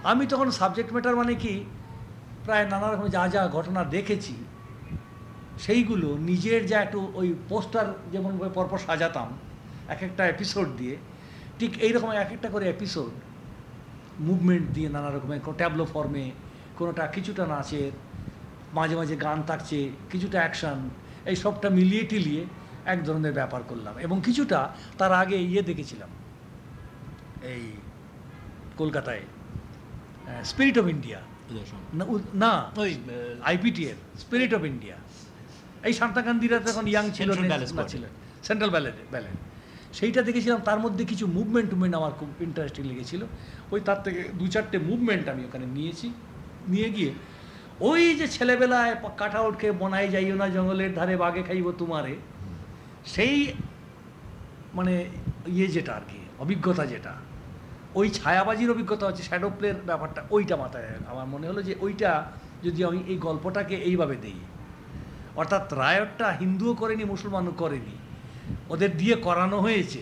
আমি তখন সাবজেক্ট ম্যাটার মানে কি, প্রায় নানা রকম যা যা ঘটনা দেখেছি, সেইগুলো নিজের যা একটু ওই পোস্টার যেমন পরপর সাজাতাম, এক একটা এপিসোড দিয়ে, ঠিক এইরকম এক একটা করে এপিসোড মুভমেন্ট দিয়ে নানা রকমের কোনো ট্যাবলো ফর্মে কোনোটা কিছুটা নাচের মাঝে মাঝে গান থাকছে কিছুটা অ্যাকশন এই সবটা মিলিয়ে টিলিয়ে এক ধরনের ব্যাপার করলাম। এবং কিছুটা তার আগে ইয়ে দেখেছিলাম এই কলকাতায় স্পিরিট অফ ইন্ডিয়া না ওই আইপিটি এর স্পিরিট অফ ইন্ডিয়া এই শান্তা গান্ধীরা তখন ইয়াং ছিল। ছিলেন সেন্ট্রাল ব্যালেট ব্যালেট সেইটা দেখেছিলাম, তার মধ্যে কিছু মুভমেন্ট টুভমেন্ট আমার খুব ইন্টারেস্টিং লেগেছিলো। ওই তার থেকে দু চারটে মুভমেন্ট আমি ওখানে নিয়েছি। নিয়ে গিয়ে ওই যে ছেলেবেলায় আউট খেয়ে বনাই যাইও না জঙ্গলের ধারে বাগে খাইব তোমারে, সেই মানে ইয়ে যেটা আর কি, অভিজ্ঞতা যেটা, ওই ছায়াবাজির অভিজ্ঞতা হচ্ছে শ্যাডো প্লের ব্যাপারটা, ওইটা মাথায় আমার মনে হলো যে ওইটা যদি আমি এই গল্পটাকে এইভাবে দিই, অর্থাৎ রায়টটা হিন্দুও করেনি, মুসলমানও করেনি ওদের দিয়ে করানো হয়েছে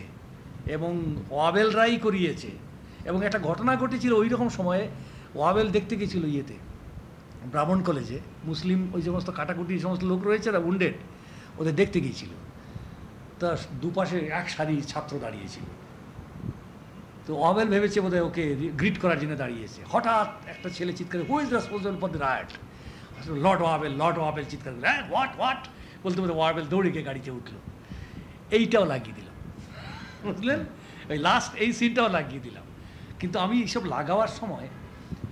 এবং ওয়াবেল রাই করিয়েছে। এবং একটা ঘটনা ঘটেছিল ওই রকম সময়ে, ওয়াবেল দেখতে গেছিল ইয়েতে, ব্রাহ্মণ কলেজে। মুসলিম ওই সমস্ত কাটাকুটি সমস্ত লোক রয়েছে না উন্ডেড ওদের দেখতে গিয়েছিল। তা দুপাশে এক সারি ছাত্র দাঁড়িয়েছিল। তো ওয়াবেল ভেবেছে বোধহয় ওকে গ্রিট করার জন্য দাঁড়িয়েছে। হঠাৎ একটা ছেলে চিৎকার who is responsible for the riot Lord Wavell Lord Wavell চিৎকার করে হ্যাঁ হোয়াট হোয়াট বলতে বলতে ওয়াবেল দৌড়ে গিয়ে গাড়িতে উঠল। এইটাও লাগিয়ে দিলাম। বুঝলেন? ওই লাস্ট এই সিনটাও লাগিয়ে দিলাম। কিন্তু আমি এইসব লাগাবার সময়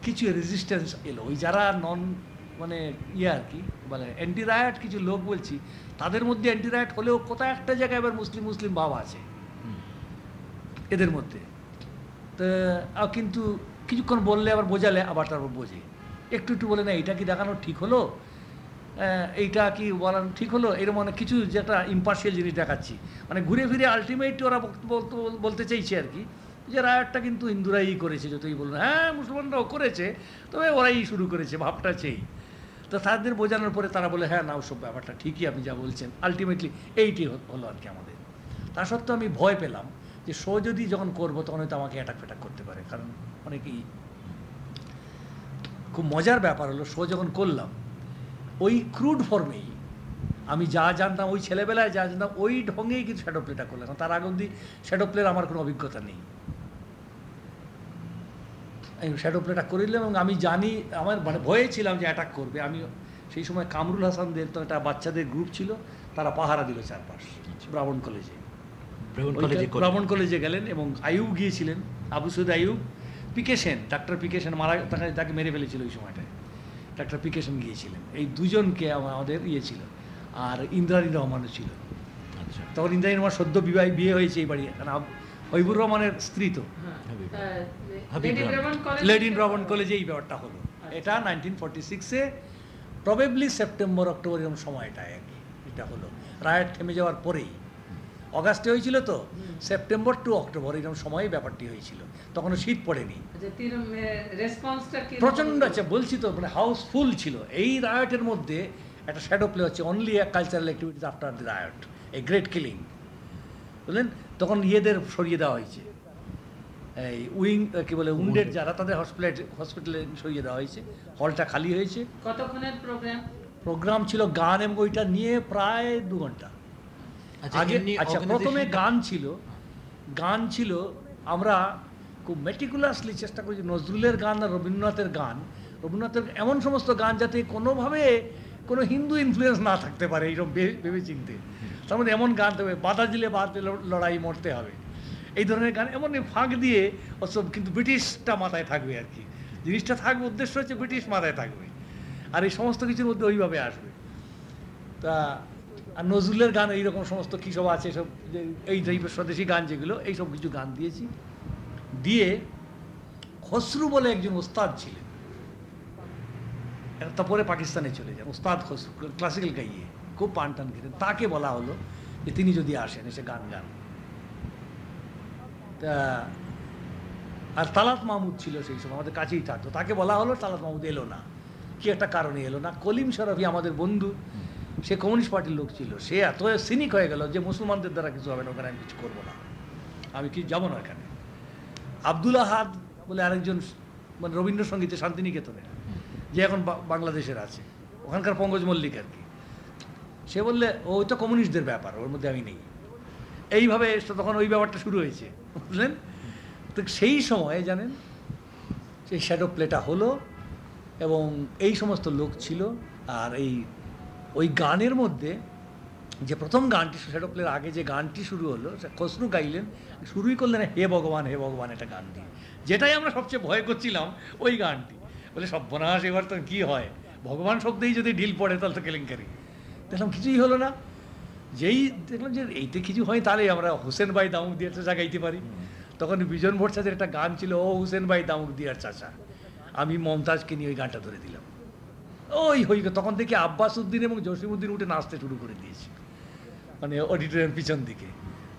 কিছু রেজিস্ট্যান্স এলো। ওই যারা নন মানে ইয়ে আর কি মানে অ্যান্টি রায়ট কিছু লোক বলছি, তাদের মধ্যে অ্যান্টি রায়ট হলেও কোথাও একটা জায়গায় এবার মুসলিম মুসলিম ভাব আছে। এদের মধ্যে। তো কিন্তু কিছুক্ষণ বললে আবার বোঝালে, আবার তারপর বোঝে। একটু একটু বলে, না এইটা কি দেখানো ঠিক হলো? এইটা কি বলানো ঠিক হলো? এরকম মানে কিছু যেটা ইম্পার্শিয়াল জিনিস দেখাচ্ছি। মানে ঘুরে ফিরে আলটিমেট ওরা বলতে চাইছে আর কি, যে রায়টটা কিন্তু হিন্দুরাই করেছে যতই বলুন। হ্যাঁ মুসলমানরাও করেছে, তবে ওরাই শুরু করেছে, ভাবটা চেয়ে তো তাদের বোঝানোর পরে তারা বলে হ্যাঁ না ওসব ব্যাপারটা ঠিকই আপনি যা বলছেন। আলটিমেটলি এইটি হলো আর কি আমাদের। তা সত্ত্বেও আমি ভয় পেলাম যে শো যদি যখন করব, তখন হয়তো আমাকে অ্যাটাক ফ্যাটাক করতে পারে, কারণ অনেকেই খুব মজার ব্যাপার হলো, শো যখন করলাম ওই ক্রুড ফর্মেই আমি যা জানতাম ওই ছেলেবেলায় যা জানতাম ওই ঢঙেই কিন্তু শ্যাডো প্লেটা করলাম। তার আগে অবধি শ্যাডো প্লের আমার কোনো অভিজ্ঞতা নেই। আমি শ্যাডো প্লেটা করে করিলাম এবং আমি জানি আমার মানে ভয়ে ছিলাম যে অ্যাটাক করবে। আমি সেই সময় কামরুল হাসানদের তো একটা বাচ্চাদের গ্রুপ ছিল তারা পাহারা দিল চারপাশ ব্রাহ্মণ কলেজে ব্রাহ্মণ কলেজে ব্রাহ্মণ কলেজে গেলেন এবং আয়ুব গিয়েছিলেন Abu Sayeed Ayub P K Sen doctor P K Sen মারা তাকে তাকে মেরে ফেলেছিল ওই সময়টায়। ডাক্তার পিকে সেন গিয়েছিলেন। এই দুজনকে আমাদের ইয়ে ছিল আর ইন্দ্রাণী রহমানও ছিল। আচ্ছা। তখন ইন্দ্রাণী রহমান সদ্য বিবাহ বিয়ে হয়েছে এই বাড়ি। হবিবুর রহমানের স্ত্রী তো। হ্যাঁ, রহমান। লেডিন থেকে- কলেজে এই ব্যাপারটা হলো। এটা নাইনটিন ফর্টি সিক্সে প্রবেবলি সেপ্টেম্বর অক্টোবর এরকম সময়টায় আর কি এটা হলো। রায়ট থেমে যাওয়ার পরেই অগাস্টে হয়েছিল তো সেপ্টেম্বর টু অক্টোবর এরকম সময়ে ব্যাপারটি হয়েছিল। তখনও শীত পড়েনি। আচ্ছা, প্রচণ্ড আছে বলছি তো মানে হাউসফুল ছিল। এই রায়টের মধ্যে একটা শ্যাডো প্লে হচ্ছে only a cultural activities after the riot a great killing বুঝলেন? তখন ইয়েদের সরিয়ে দেওয়া হয়েছে। এই উইং কি বলে উন্ডেড যারা তাদের হসপিটালে হসপিটালে সরিয়ে দেওয়া হয়েছে। হলটা খালি হয়েছে। কতক্ষণের প্রোগ্রাম প্রোগ্রাম ছিল গান এবং ওইটা নিয়ে প্রায় দু ঘণ্টা। আগে আচ্ছা প্রথমে গান ছিল গান ছিল আমরা খুব মেটিকুলাসলি চেষ্টা করেছি নজরুলের গান আর রবীন্দ্রনাথের গান। রবীন্দ্রনাথের এমন সমস্ত গান যাতে কোনোভাবে কোনো হিন্দু ইনফ্লুয়েন্স না থাকতে পারে এইরকম ভেবে চিনতে তার মধ্যে এমন গান দেবে বাধা দিলে দিলে লড়াই মরতে হবে। এই ধরনের গান এমন ফাঁক দিয়ে ওসব কিন্তু ব্রিটিশটা মাথায় থাকবে আর কি। জিনিসটা থাকবে উদ্দেশ্য হচ্ছে ব্রিটিশ মাথায় থাকবে। আর এই সমস্ত কিছুর মধ্যে ওইভাবে আসবে। তা আর নজরুলের গান এইরকম সমস্ত কী সব আছে, সব এই টাইপের স্বদেশি গান যেগুলো এই সব কিছু গান দিয়েছি। দিয়ে খসরু বলে একজন ওস্তাদ ছিলেন। তারপরে পাকিস্তানে চলে যান, ওস্তাদ খসরু ক্লাসিক্যাল গাইয়ে, খুব পান টান খেতেন। তাকে বলা হলো যে তিনি যদি আসেন, এসে গান গান। তা, আর তালাত মাহমুদ ছিল সেই সময়, আমাদের কাছেই থাকতো। তাকে বলা হলো তালাত মাহমুদ এলো না। কি একটা কারণে এলো না? কলিম শরফি আমাদের বন্ধু। সে কমিউনিস্ট পার্টির লোক ছিল। সে এত সিনিক হয়ে গেল যে মুসলমানদের দ্বারা কিছু হবে না, ওখানে আমি কিছু করব না। আমি কি যাব না এখানে? আব্দুল আহাদ বলে আরেকজন মানে রবীন্দ্রসঙ্গীতে শান্তিনিকেতনে, যে এখন বাংলাদেশের আছে। ওখানকার পঙ্কজ মল্লিক আর কি। সে বললে ওই তো কমিউনিস্টদের ব্যাপার, ওর মধ্যে আমি নেই। এইভাবে তখন ওই ব্যাপারটা শুরু হয়েছে, বুঝলেন? তো সেই সময়ে, জানেন, সেই শ্যাডো প্লেটা হলো এবং এই সমস্ত লোক ছিল, আর এই ওই গানের মধ্যে যে প্রথম গানটি শ্যাডো প্লের আগে যে গানটি শুরু হলো খসরু গাইলেন, শুরুই করলেন, হে ভগবান হে ভগবান একটা গান দিয়ে। যেটাই আমরা সবচেয়ে ভয় করছিলাম, ওই গানটি। বলে সব্যনাশ এবার তো কী হয়? ভগবান শব্দেই যদি ঢিল পড়ে, তাহলে তো কেলেঙ্কারি। দেখলাম কিছুই হলো না। যেই দেখলাম যে এইতে কিছু হয়, তাহলে আমরা হোসেন ভাই দামুক দিয়ে চাচা গাইতে পারি। তখন বিজন ভট্টাচার্যের একটা গান ছিল, ও হোসেন ভাই দামুক দিয়ার চাচা। আমি মমতাজকে নিয়ে ওই গানটা ধরে দিলাম। ওই হই। তখন থেকে আব্বাস উদ্দিন এবং জসিমুদ্দিন উঠে নাচতে শুরু করে দিয়েছে। মানে অডিটোরিয়াম পিছন দিকে।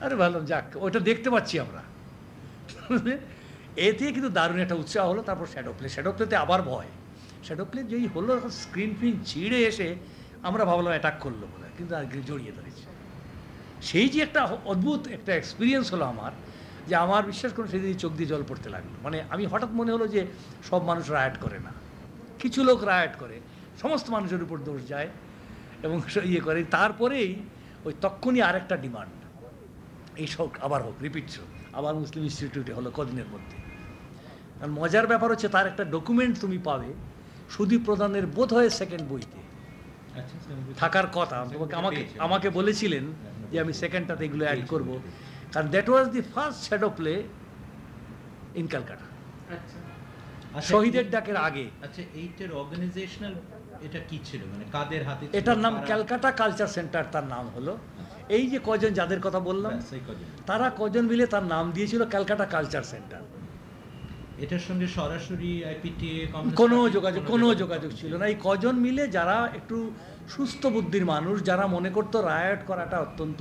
আরে ভাবলাম যাক ওইটা দেখতে পাচ্ছি আমরা। এতে কিন্তু দারুণ একটা উৎসাহ হলো, তারপর শ্যাডো প্লে শ্যাডো প্লেতে আবার ভয়। শ্যাডো প্লে যেই হলো স্ক্রিন ফিন ছিঁড়ে এসে আমরা ভাবলাম অ্যাটাক করল বলে, কিন্তু আর জড়িয়ে ধরেছে। সেই যে একটা অদ্ভুত একটা এক্সপিরিয়েন্স হলো আমার, যে আমার বিশ্বাস করুন সেদিন চোখ দিয়ে জল পড়তে লাগল। মানে আমি হঠাৎ মনে হলো যে সব মানুষ রায়ট করে না। কিছু লোক রায়ট করে। সমস্ত মানুষের উপর দোষ যায় এবং ইয়ে করে। তারপরেই ওই তক্ষণই আরেকটা ডিমান্ড এই সব আবার হোক রিপিট শোক আবার মুসলিম ইনস্টিটিউটে হলো কদিনের মধ্যে। কারণ মজার ব্যাপার হচ্ছে তার একটা ডকুমেন্ট তুমি পাবে সুদীপ প্রধানের বোধ হয় সেকেন্ড বইতে। আচ্ছা থাকার কথা তোমাকে আমাকে আমাকে বলেছিলেন যে আমি সেকেন্ডটাতে এগুলো অ্যাড করব। কারণ that was the first shadow play in Calcutta আচ্ছা। শহীদের ডাকের আগে। আচ্ছা এইটার অর্গানাইজেশনাল এটা কি ছিল? মানে কাদের হাতে এটার নাম ক্যালকাটা কালচার সেন্টার তার নাম হলো। এই যে কজন যাদের কথা বললাম। তারা কজন মিলে তার নাম দিয়েছিল ক্যালকাটা কালচার সেন্টার। এটার সঙ্গে সরাসরি আইপিটিএ কোনো যোগাযোগ কোনো যোগাযোগ ছিল না। এই কজন মিলে যারা একটু সুস্থ বুদ্ধির মানুষ যারা মনে করতো রায়ট করাটা অত্যন্ত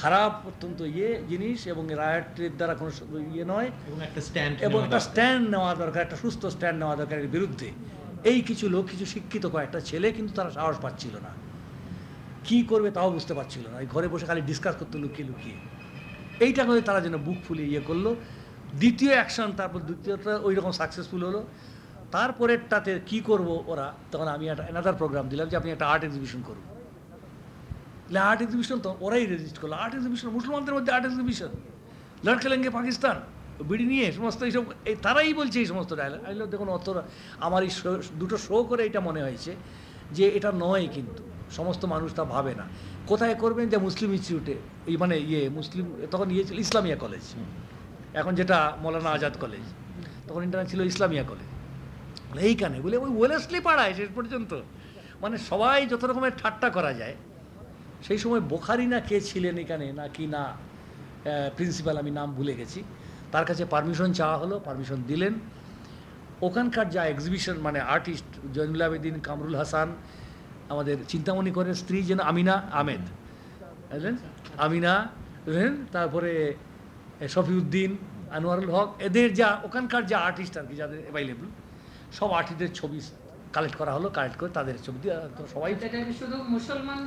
খারাপ অত্যন্ত ইয়ে জিনিস এবং রায়টের দ্বারা কোনো ইয়ে নয় এবং একটা স্ট্যান্ড এবং একটা স্ট্যান্ড নেওয়া দরকার একটা সুস্থ স্ট্যান্ড নেওয়া দরকার এর বিরুদ্ধে। এই কিছু লোক, কিছু শিক্ষিত কয়েকটা ছেলে কিন্তু তারা সাহস পাচ্ছিল না। কি করবে তাও বুঝতে পারছিল না। ঘরে বসে খালি ডিসকাস করতে, লুকিয়ে লুকিয়ে। এইটা করে তারা যেন বুক ফুলিয়ে ইয়ে করল। দ্বিতীয় অ্যাকশন তারপর দ্বিতীয়টা ওই রকম সাকসেসফুল হলো। তারপরেরটাতে কি করব ওরা? তখন আমি একটা এনাদার প্রোগ্রাম দিলাম যে আপনি একটা আর্ট এক্সিবিশন করুন। আর্ট এক্সিবিশন তো ওরাই রেজিস্ট করল। আর্ট এক্সিবিশন মুসলমানদের মধ্যে আর্ট এক্সিবিশন লড়কে লেঙ্গে পাকিস্তান। বিড়ি নিয়ে সমস্ত এইসব এই তারাই বলছে এই সমস্ত ডায়লগ বললাম, দেখুন অত আমার এই দুটো শো করে এটা মনে হয়েছে যে এটা নয় কিন্তু সমস্ত মানুষ তা ভাবে না। কোথায় করবেন যে মুসলিম ইনস্টিটিউটে এই মানে ইয়ে মুসলিম তখন ইয়ে ছিল ইসলামিয়া কলেজ এখন যেটা মৌলানা আজাদ কলেজ তখন ইন্টারনেট ছিল ইসলামিয়া কলেজ এইখানে বলে ওই ওয়েলেসলি পাড়ায় শেষ পর্যন্ত। মানে সবাই যত রকমের ঠাট্টা করা যায় সেই সময় বোখারি না কে ছিলেন এখানে না কি না প্রিন্সিপাল আমি নাম ভুলে গেছি। তার কাছে পারমিশন চাওয়া হলো পারমিশন দিলেন। ওখানকার যা এক্সিবিশন মানে আর্টিস্ট জয়নুল আবেদিন কামরুল হাসান আমাদের চিন্তামণি করেন স্ত্রী যেন আমিনা আহমেদ। বুঝলেন? আমিনা বুঝলেন? তারপরে শফিউদ্দিন আনোয়ারুল হক এদের যা ওখানকার যা আর্টিস্ট আর কি যাদের অ্যাভেলেবল সব আর্টিস্টের ছবি কালেক্ট করা হলো কালেক্ট করে তাদের ছবি দিয়ে সবাই মুসলমান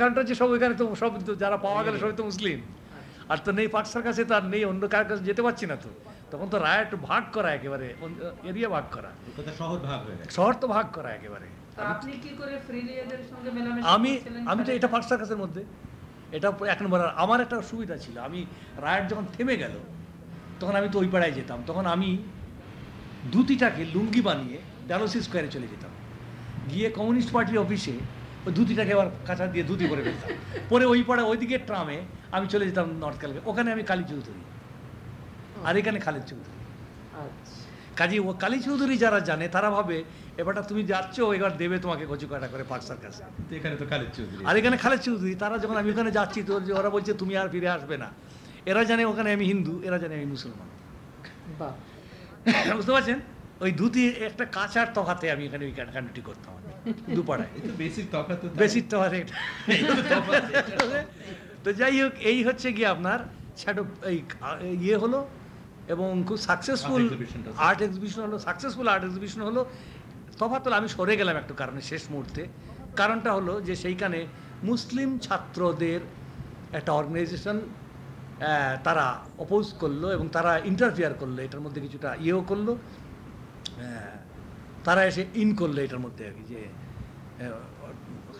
কারণটা হচ্ছে সব এখানে তো সব যারা পাওয়া গেল সবাই তো মুসলিম। আর তো নেই পাকসার কাছে তো আর নেই অন্য কার কাছে যেতে পারছি না তো। তখন তো রায়ট ভাগ করা একেবারে এরিয়া ভাগ করা। শহর ভাগ শহর তো ভাগ করা একেবারে। তো আপনি কি করে ফ্রিলি এদের সঙ্গে মেলামেশা আমি আমি তো এটা পাকসার কাছের মধ্যে। এটা এক নম্বর আর আমার একটা সুবিধা ছিল। আমি রায়ট যখন থেমে গেল তখন আমি তো ওই পাড়ায় যেতাম। তখন আমি ধুতিটাকে লুঙ্গি বানিয়ে ডালোসি স্কোয়ারে চলে যেতাম। গিয়ে কমিউনিস্ট পার্টির অফিসে ওই ধুতিটাকে আবার কাঁচা দিয়ে ধুতি করে ফেলতাম। পরে ওই পাড়া ওইদিকে ট্রামে আমি চলে যেতাম নর্থ ক্যালকাটা ওখানে আমি কালী চৌধুরী। আর এখানে খালেদ চৌধুরী। আচ্ছা। কাজী ও কালী চৌধুরী যারা জানে তারা ভাবে এবারটা তুমি যাচ্ছ এবার দেবে তোমাকে কচু কাটা করে পাকসার কাছে এখানে তো খালিদ চৌধুরী আর এখানে খালেদ চৌধুরী তারা যখন আমি ওখানে যাচ্ছি তো ওরা বলছে তুমি আর ফিরে আসবে না। এরা জানে ওখানে আমি হিন্দু এরা জানে আমি মুসলমান। বাহ। বুঝতে পারছেন? ওই দুটি একটা কাঁচার তফাতে আমি এখানে ওই কান্ডটি করতাম দুপাড়ায়। বেসিক তফাতে এটা। এই তো যাই হোক এই হচ্ছে কি আপনার শ্যাডো এই ইয়ে হলো এবং খুব সাকসেসফুল আর্ট এক্সিবিশন হলো সাকসেসফুল আর্ট এক্সিবিশন হলো। তফাৎ হলো আমি সরে গেলাম একটু কারণে শেষ মুহূর্তে। কারণটা হলো যে সেইখানে মুসলিম ছাত্রদের একটা অর্গানাইজেশন তারা অপোজ করল এবং তারা ইন্টারফিয়ার করল এটার মধ্যে কিছুটা ইয়েও করল। তারা এসে ইন করল এটার মধ্যে আর কি যে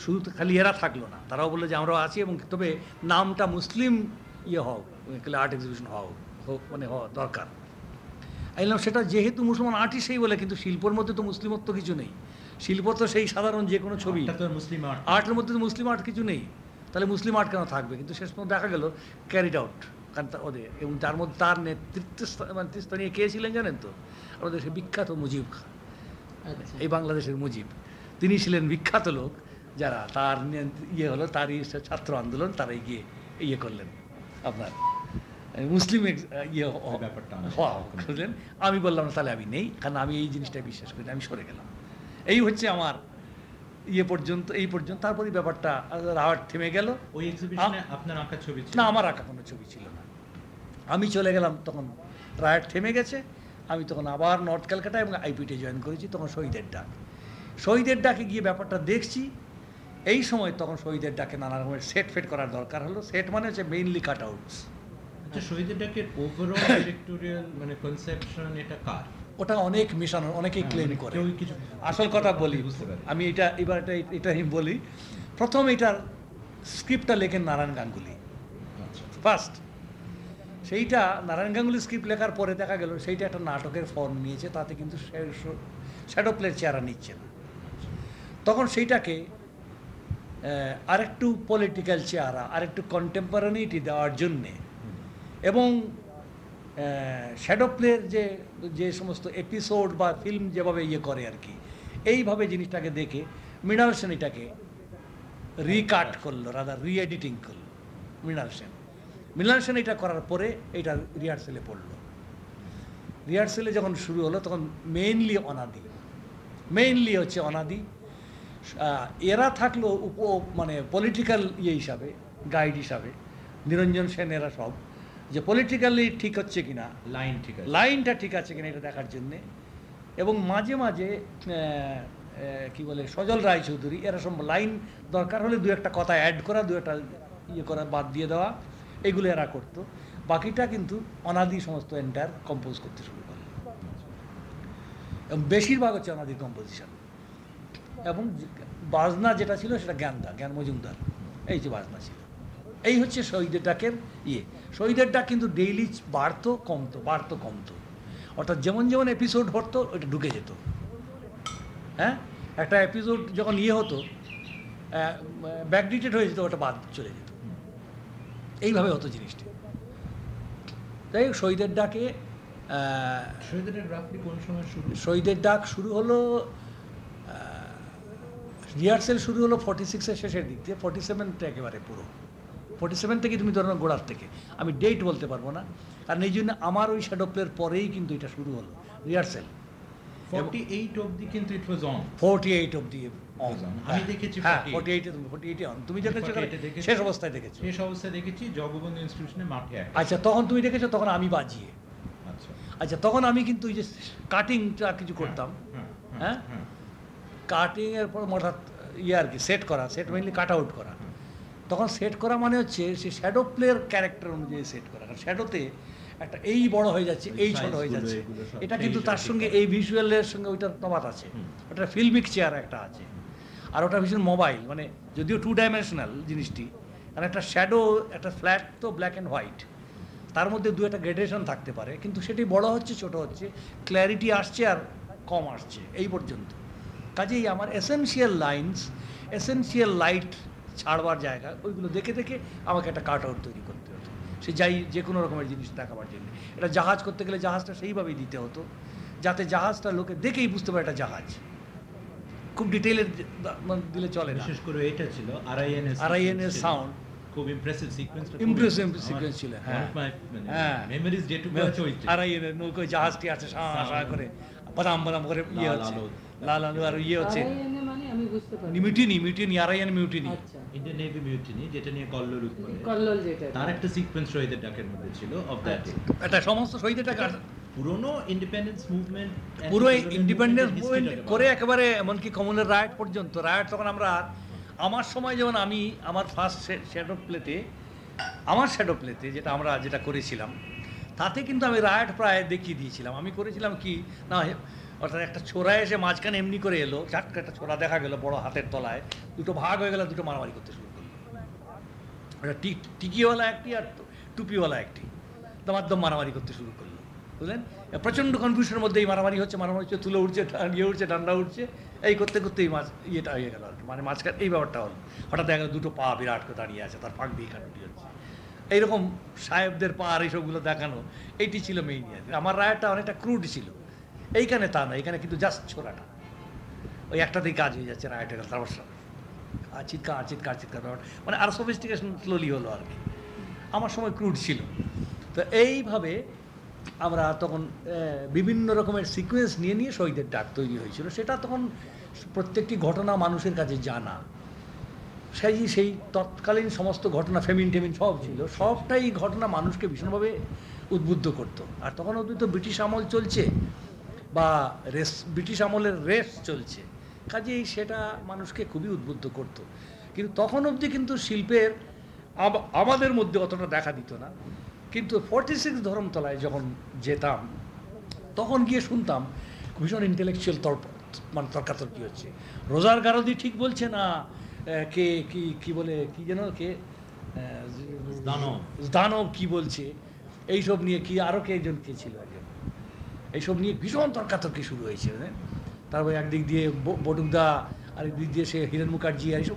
শুধু খালি এরা থাকল না তারাও বলল যে আমরাও আছি এবং তবে নামটা মুসলিম ইয়ে হোক আর্ট এক্সিবিশন হোক হোক মানে হওয়া দরকার। আমি বললাম সেটা যেহেতু মুসলমান আর্টই সেই বলে কিন্তু শিল্পর মধ্যে তো মুসলিমত্ব কিছু নেই। শিল্প তো সেই সাধারণ যে কোনো ছবি। এটা তো আর মুসলিম আর্ট আর্টের মধ্যে তো মুসলিম আর্ট কিছু নেই। তাহলে মুসলিম আর্ট কেন থাকবে? কিন্তু শেষ পর্যন্ত দেখা গেল ক্যারিড আউট কারণ তা- ওদের এবং তার মধ্যে তার নেতৃত্ব মানে স্থানীয় কে ছিলেন জানেন তো? আমাদের সে বিখ্যাত মুজিব খান। আচ্ছা। এই বাংলাদেশের মুজিব। তিনি ছিলেন বিখ্যাত লোক। যারা তার ইয়ে হলো তারই ছাত্র আন্দোলন তারাই গিয়ে ইয়ে করলেন আপনার মুসলিম ইয়ে হওয়া বুঝলেন আমি বললাম না, তাহলে আমি নেই কারণ আমি এই জিনিসটা বিশ্বাস করি আমি সরে গেলাম। এই হচ্ছে আমার ইয়ে পর্যন্ত এই পর্যন্ত তারপরে ব্যাপারটা রাওয়ার থেমে গেল। ওই এক্সিবিশনে আপনার আঁকা ছবি না আমার আঁকা কোনো ছবি ছিল না। আমি চলে গেলাম তখন রায়ট থেমে গেছে। আমি তখন আবার নর্থ ক্যালকাটা এবং আইপিটে জয়েন করেছি তখন শহীদের ডাক। শহীদের ডাকে গিয়ে ব্যাপারটা দেখছি এই সময় তখন শহীদের ডাকে নানা রকমের সেট ফেট করার দরকার হলো। সেট মানে হচ্ছে মেইনলি কাট আউটস আচ্ছা শহীদের ডাকের ওভারঅল ডিরেক্টোরিয়াল মানে কনসেপশন এটা কার? ওটা অনেক মিশানো অনেকেই হ্যাঁ, ক্লেম মানে করে। আসল কথা বলি। আমি এটা এবার এটা এটা বলি। প্রথম এটার স্ক্রিপ্টটা লেখেন নারায়ণ গাঙ্গুলি। আচ্ছা। ফার্স্ট সেইটা নারায়ণ গাঙ্গুলি স্ক্রিপ্ট লেখার পরে দেখা গেল সেইটা একটা নাটকের ফর্ম নিয়েছে তাতে কিন্তু শ্যাডো প্লের চেহারা নিচ্ছে না। তখন সেইটাকে আরেকটু পলিটিক্যাল চেহারা, আরেকটু কন্টেম্পারারিটি দেওয়ার জন্যে। এবং শ্যাডো প্লের যে যে সমস্ত এপিসোড বা ফিল্ম যেভাবে ইয়ে করে আর কি, এইভাবে জিনিসটাকে দেখে মৃণাল সেন এটাকে রিকাট করল রাদার রি এডিটিং করল মৃণাল সেন। মৃণাল সেন এটা করার পরে এটা রিহার্সেলে পড়ল। রিহার্সেলে যখন শুরু হলো, তখন মেইনলি অনাদি। মেইনলি হচ্ছে অনাদি। এরা থাকল উপ মানে পলিটিক্যাল ইয়ে হিসাবে গাইড হিসাবে। নিরঞ্জন সেন এরা সব। যে পলিটিক্যালি ঠিক হচ্ছে কিনা লাইন ঠিক আছে। লাইনটা ঠিক আছে কিনা এটা দেখার জন্যে। এবং মাঝে মাঝে কি বলে সজল রায়চৌধুরী এরা সব লাইন দরকার হলে দু একটা কথা অ্যাড করা দু একটা ইয়ে করা বাদ দিয়ে দেওয়া এগুলো এরা করতো। বাকিটা কিন্তু অনাদি সমস্ত এন্টার কম্পোজ করতে শুরু করে এবং বেশিরভাগ হচ্ছে অনাদি কম্পোজিশন এবং বাজনা যেটা ছিল সেটা জ্ঞানদা জ্ঞান মজুমদার। এই যে বাজনা ছিল। এই হচ্ছে শহীদের ডাকের ইয়ে। শহীদের ডাক কিন্তু ডেইলি বাড়তো কমতো বাড়তো কমতো। অর্থাৎ যেমন যেমন এপিসোড হতো ওটা ঢুকে যেত। হ্যাঁ? একটা এপিসোড যখন ইয়ে হতো ব্যাকডিটেড হয়ে যেত ওটা বাদ চলে যেত। এইভাবে হতো জিনিসটি। যাই হোক শহীদের ডাকে শহীদের রাফলি শুরু? শহীদের ডাক শুরু হলো রিহার্সেল শুরু হলো ফর্টি সিক্সের শেষের দিক দিয়ে ফর্টি সেভেনটা একেবারে পুরো। ফর্টি সেভেন থেকে তুমি ধরো গোড়ার থেকে? আমি ডেট বলতে পারব না কারণ এই জন্য আমার ওই শ্যাডো প্লের পরেই কিন্তু এটা শুরু হলো রিহার্সেল। ফর্টি এইট অব্দি কিন্তু it was on forty eight অব্দি আমি দেখেছি হ্যাঁ 48 ফোর্টি এইটে তুমি ফোর্টি এইটে তুমি দেখেছ 48 এ দেখেছি। শেষ অবস্থায় দেখেছ? শেষ অবস্থায় দেখেছি জগবন্ধু ইনস্টিটিউশনে মাঠে আচ্ছা তখন তুমি দেখেছ তখন আমি বাজিয়ে। আচ্ছা। আচ্ছা তখন আমি কিন্তু ওই যে কাটিংটা কিছু করতাম। হ্যাঁ। কাটিং এর পর অর্থাৎ ইয়ে আর কি সেট করা সেট মেনলি কাট আউট করা। তখন সেট করা মানে হচ্ছে সে শ্যাডো প্লেয়ার ক্যারেক্টার অনুযায়ী সেট করা। কারণ শ্যাডোতে একটা এই বড় হয়ে যাচ্ছে এই ছোট হয়ে যাচ্ছে। এটা কিন্তু তার সঙ্গে এই ভিজুয়ালের সঙ্গে ওইটার তফাৎ আছে। ওটা ফিল্মিক চেয়ার একটা আছে। আর ওটা ভীষণ মোবাইল মানে যদিও টু ডাইমেনশনাল জিনিসটি কারণ একটা শ্যাডো একটা ফ্ল্যাট তো ব্ল্যাক অ্যান্ড হোয়াইট তার মধ্যে দু একটা গ্রেডেশন থাকতে পারে কিন্তু সেটি বড় হচ্ছে ছোট হচ্ছে ক্ল্যারিটি আসছে আর কম আসছে এই পর্যন্ত। কাজেই আমার এসেনশিয়াল লাইন্স এসেনশিয়াল লাইট ছাড়বার জায়গা ওইগুলো দেখে দেখে আমাকে একটা কাট আউট তৈরি করতে হতো। সে যাই যে কোনো রকমের জিনিস দেখাবার জন্য। এটা জাহাজ করতে গেলে জাহাজটা সেইভাবেই দিতে হতো যাতে জাহাজটা লোকে দেখেই বুঝতে পারে এটা জাহাজ। খুব ডিটেইলের দিলে চলে বিশেষ করে এটা ছিল আরআইএন এর RIN এর sound। খুব ইমপ্রেসিভ সিকোয়েন্স sequence ছিল, হ্যাঁ। হ্যাঁ। মেমোরিজ ডে টু এই নৌকোয় জাহাজটি আছে সা করে বাদাম বাদাম করে ইয়ে হচ্ছে। আর ইয়ে হচ্ছে মানে আমি বুঝতে পারি মিউটিনি মিউটিনি আরাইয়ান মিউটিনি। আচ্ছা। ইন্ডিয়ান নেভি মিউটিনি যেটা নিয়ে কল্লোল উৎপন্ন কল্লোল যেটা। তার একটা সিকোয়েন্স শহীদের ডাকের মধ্যে ছিল অফ দ্যাট এটা সমস্ত শহীদের টাকা পুরনো ইন্ডিপেন্ডেন্স মুভমেন্ট পুরো ইন্ডিপেন্ডেন্স মুভমেন্ট করে একেবারে এমনকি কমনের রায়ট পর্যন্ত। রায়ট তখন আমরা আমার সময় যেমন আমি আমার ফার্স্ট শ্যাডো প্লেতে আমার শ্যাডো প্লেতে যেটা আমরা যেটা করেছিলাম তাতে কিন্তু আমি রায়ট প্রায় দেখিয়ে দিয়েছিলাম। আমি করেছিলাম কি? না অর্থাৎ একটা ছোড়া এসে মাঝখানে এমনি করে এলো চাটকা একটা ছোড়া দেখা গেল বড় হাতের তলায়, দুটো ভাগ হয়ে গেল, দুটো মারামারি করতে শুরু করল। একটা টি- টিকিওয়ালা একটি আর টুপিওয়ালা একটি। দমাদ্দম মারামারি করতে শুরু করল, বুঝলেন? প্রচণ্ড কনফিউশনের মধ্যে এই মারামারি হচ্ছে মারামারি হচ্ছে, তুলে উঠছে ইয়ে উঠছে ডান্ডা উঠছে এই করতে করতে এই মাছ ইয়েটা হয়ে গেল আর কি। মানে মাঝখানে এই ব্যাপারটা হলো। হঠাৎ দেখা গেল দুটো পা বিরাট করে দাঁড়িয়ে আছে, তার ফাঁক দিয়ে কাটুটি হচ্ছে। এইরকম সাহেবদের পা আর এইসবগুলো দেখানো, এইটি ছিল মেইন আমার রায়টা অনেকটা ক্রুড ছিল। এইখানে তা না এখানে কিন্তু জাস্ট ছোড়াটা। ওই একটাতেই কাজ হয়ে যাচ্ছে রায়টা তারপর চিৎকার চিৎকার চিৎকার মানে আরও সফিস্টিকেশন স্লোলি হলো আর কি। আমার সময় ক্রুড ছিল। তো এইভাবে আমরা তখন বিভিন্ন রকমের সিকোয়েন্স নিয়ে নিয়ে শহীদের ডাক তৈরি হয়েছিল। সেটা তখন প্রত্যেকটি ঘটনা মানুষের কাছে জানা। সেই সেই তৎকালীন সমস্ত ঘটনা ফেমিন টেমিন সব ছিল। সবটাই ঘটনা মানুষকে ভীষণভাবে উদ্বুদ্ধ করতো। আর তখন তো ব্রিটিশ আমল চলছে। বা রেস ব্রিটিশ আমলের রেস চলছে। কাজেই সেটা মানুষকে খুবই উদ্বুদ্ধ করতো। কিন্তু তখন অবধি কিন্তু শিল্পের আম- আমাদের মধ্যে অতটা দেখা দিত না। কিন্তু ফর্টি সিক্স ধরমতলায় যখন যেতাম তখন গিয়ে শুনতাম ভীষণ ইন্টেলেকচুয়াল তর্ক মানে তর্কাতর্কি হচ্ছে। রোজার গারদি ঠিক বলছে না কে কি কি বলে কি যেন কে দানব। দানব কি বলছে এইসব নিয়ে কি আরও কে একজন কে ছিল একজন? এইসব নিয়ে ভীষণ তর্কাতর্কি শুরু হয়েছে বুঝলেন? তারপরে একদিক দিয়ে ব- বটুকদা আরেক দিক দিয়ে সে হিরেন মুখার্জি আর এইসব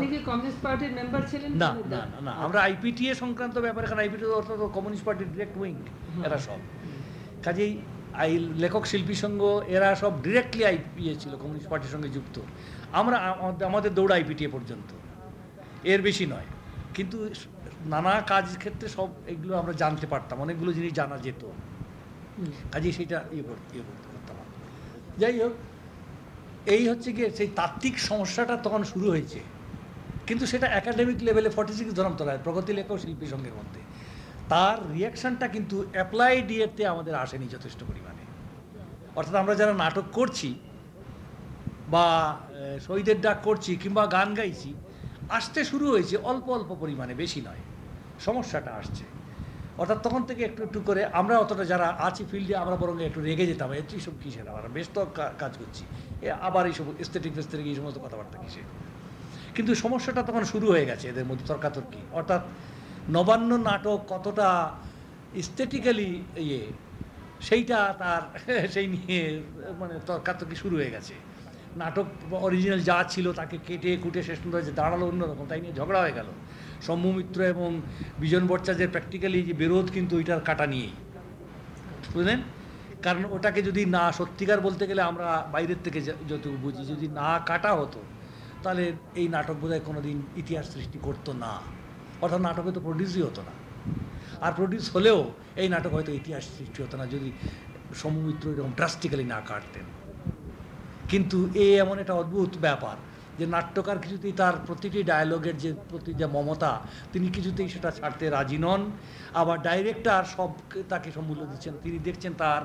ছিলেন? না না না। না আমরা আইপিটিএ সংক্রান্ত ব্যাপারে কারণ আইপিটিএ অর্থাৎ কমিউনিস্ট পার্টির ডিরেক্ট উইং এরা সব। কাজেই আই লেখক শিল্পী সংঘ এরা সব ডিরেক্টলি আইপিএ ছিল কমিউনিস্ট পার্টির সঙ্গে যুক্ত। আমরা আমাদের- আমাদের দৌড় আইপিটিএ পর্যন্ত। এর বেশি নয়। কিন্তু নানা কাজ ক্ষেত্রে সব এগুলো আমরা জানতে পারতাম অনেকগুলো জিনিস জানা যেত। কাজেই সেটা ইয়ে ইয়ে করতে আমরা। যাই হোক, এই হচ্ছে গিয়ে সেই তাত্ত্বিক সমস্যাটা তখন শুরু হয়েছে। কিন্তু সেটা একাডেমিক লেভেলে ফর্টি সিক্স ধরমতলায় প্রগতি লেখক শিল্পী সঙ্গের মধ্যে। তার রিয়াকশনটা কিন্তু অ্যাপ্লাইড ইয়েতে আমাদের আসেনি যথেষ্ট পরিমাণে। অর্থাৎ আমরা যারা নাটক করছি বা শহীদের ডাক করছি কিংবা গান গাইছি, আসতে শুরু হয়েছে অল্প অল্প পরিমাণে, বেশি নয়। সমস্যাটা আসছে। অর্থাৎ তখন থেকে একটু একটু করে আমরা অতটা যারা আছি ফিল্ডে আমরা বরং একটু রেগে যেতাম। এইসব কিসের আমরা বেশ তো কাজ করছি। আবার এইসব এস্থেটিক ফেস্থেটিক এই সমস্ত কথাবার্তা কিসের? কিন্তু সমস্যাটা তখন শুরু হয়ে গেছে এদের মধ্যে, তর্কাতর্কি। অর্থাৎ নবান্ন নাটক কতটা স্থেটিক্যালি ইয়ে সেইটা তার, সেই নিয়ে মানে তর্কাতর্কি শুরু হয়ে গেছে। নাটক অরিজিনাল যা ছিল তাকে কেটে কুটে শেষ পর্যন্ত দাঁড়াল অন্যরকম, তাই নিয়ে ঝগড়া হয়ে গেল। সৌম্যমিত্র এবং বিজন ভট্টাচার্যের প্র্যাকটিক্যালি যে বিরোধ কিন্তু ওইটার কাটা নিয়েই। বুঝলেন? কারণ ওটাকে যদি না সত্যিকার বলতে গেলে আমরা বাইরের থেকে যতটুকু বুঝি, যদি না কাটা হতো, তাহলে এই নাটক বোধহয় কোনো দিন ইতিহাস সৃষ্টি করতো না। অর্থাৎ নাটকে তো প্রডিউসই হতো না। আর প্রডিউস হলেও এই নাটক হয়তো ইতিহাস সৃষ্টি হতো না যদি সমমিত্র এরকম ড্রাস্টিক্যালি না কাটতেন। কিন্তু এ এমন একটা অদ্ভুত ব্যাপার যে নাট্যকার কিছুতেই তার প্রতিটি ডায়লগের যে প্রতি যে মমতা, তিনি কিছুতেই সেটা ছাড়তে রাজি নন। আবার ডাইরেক্টর সব তাকে সমূল্য দিচ্ছেন। তিনি দেখছেন তার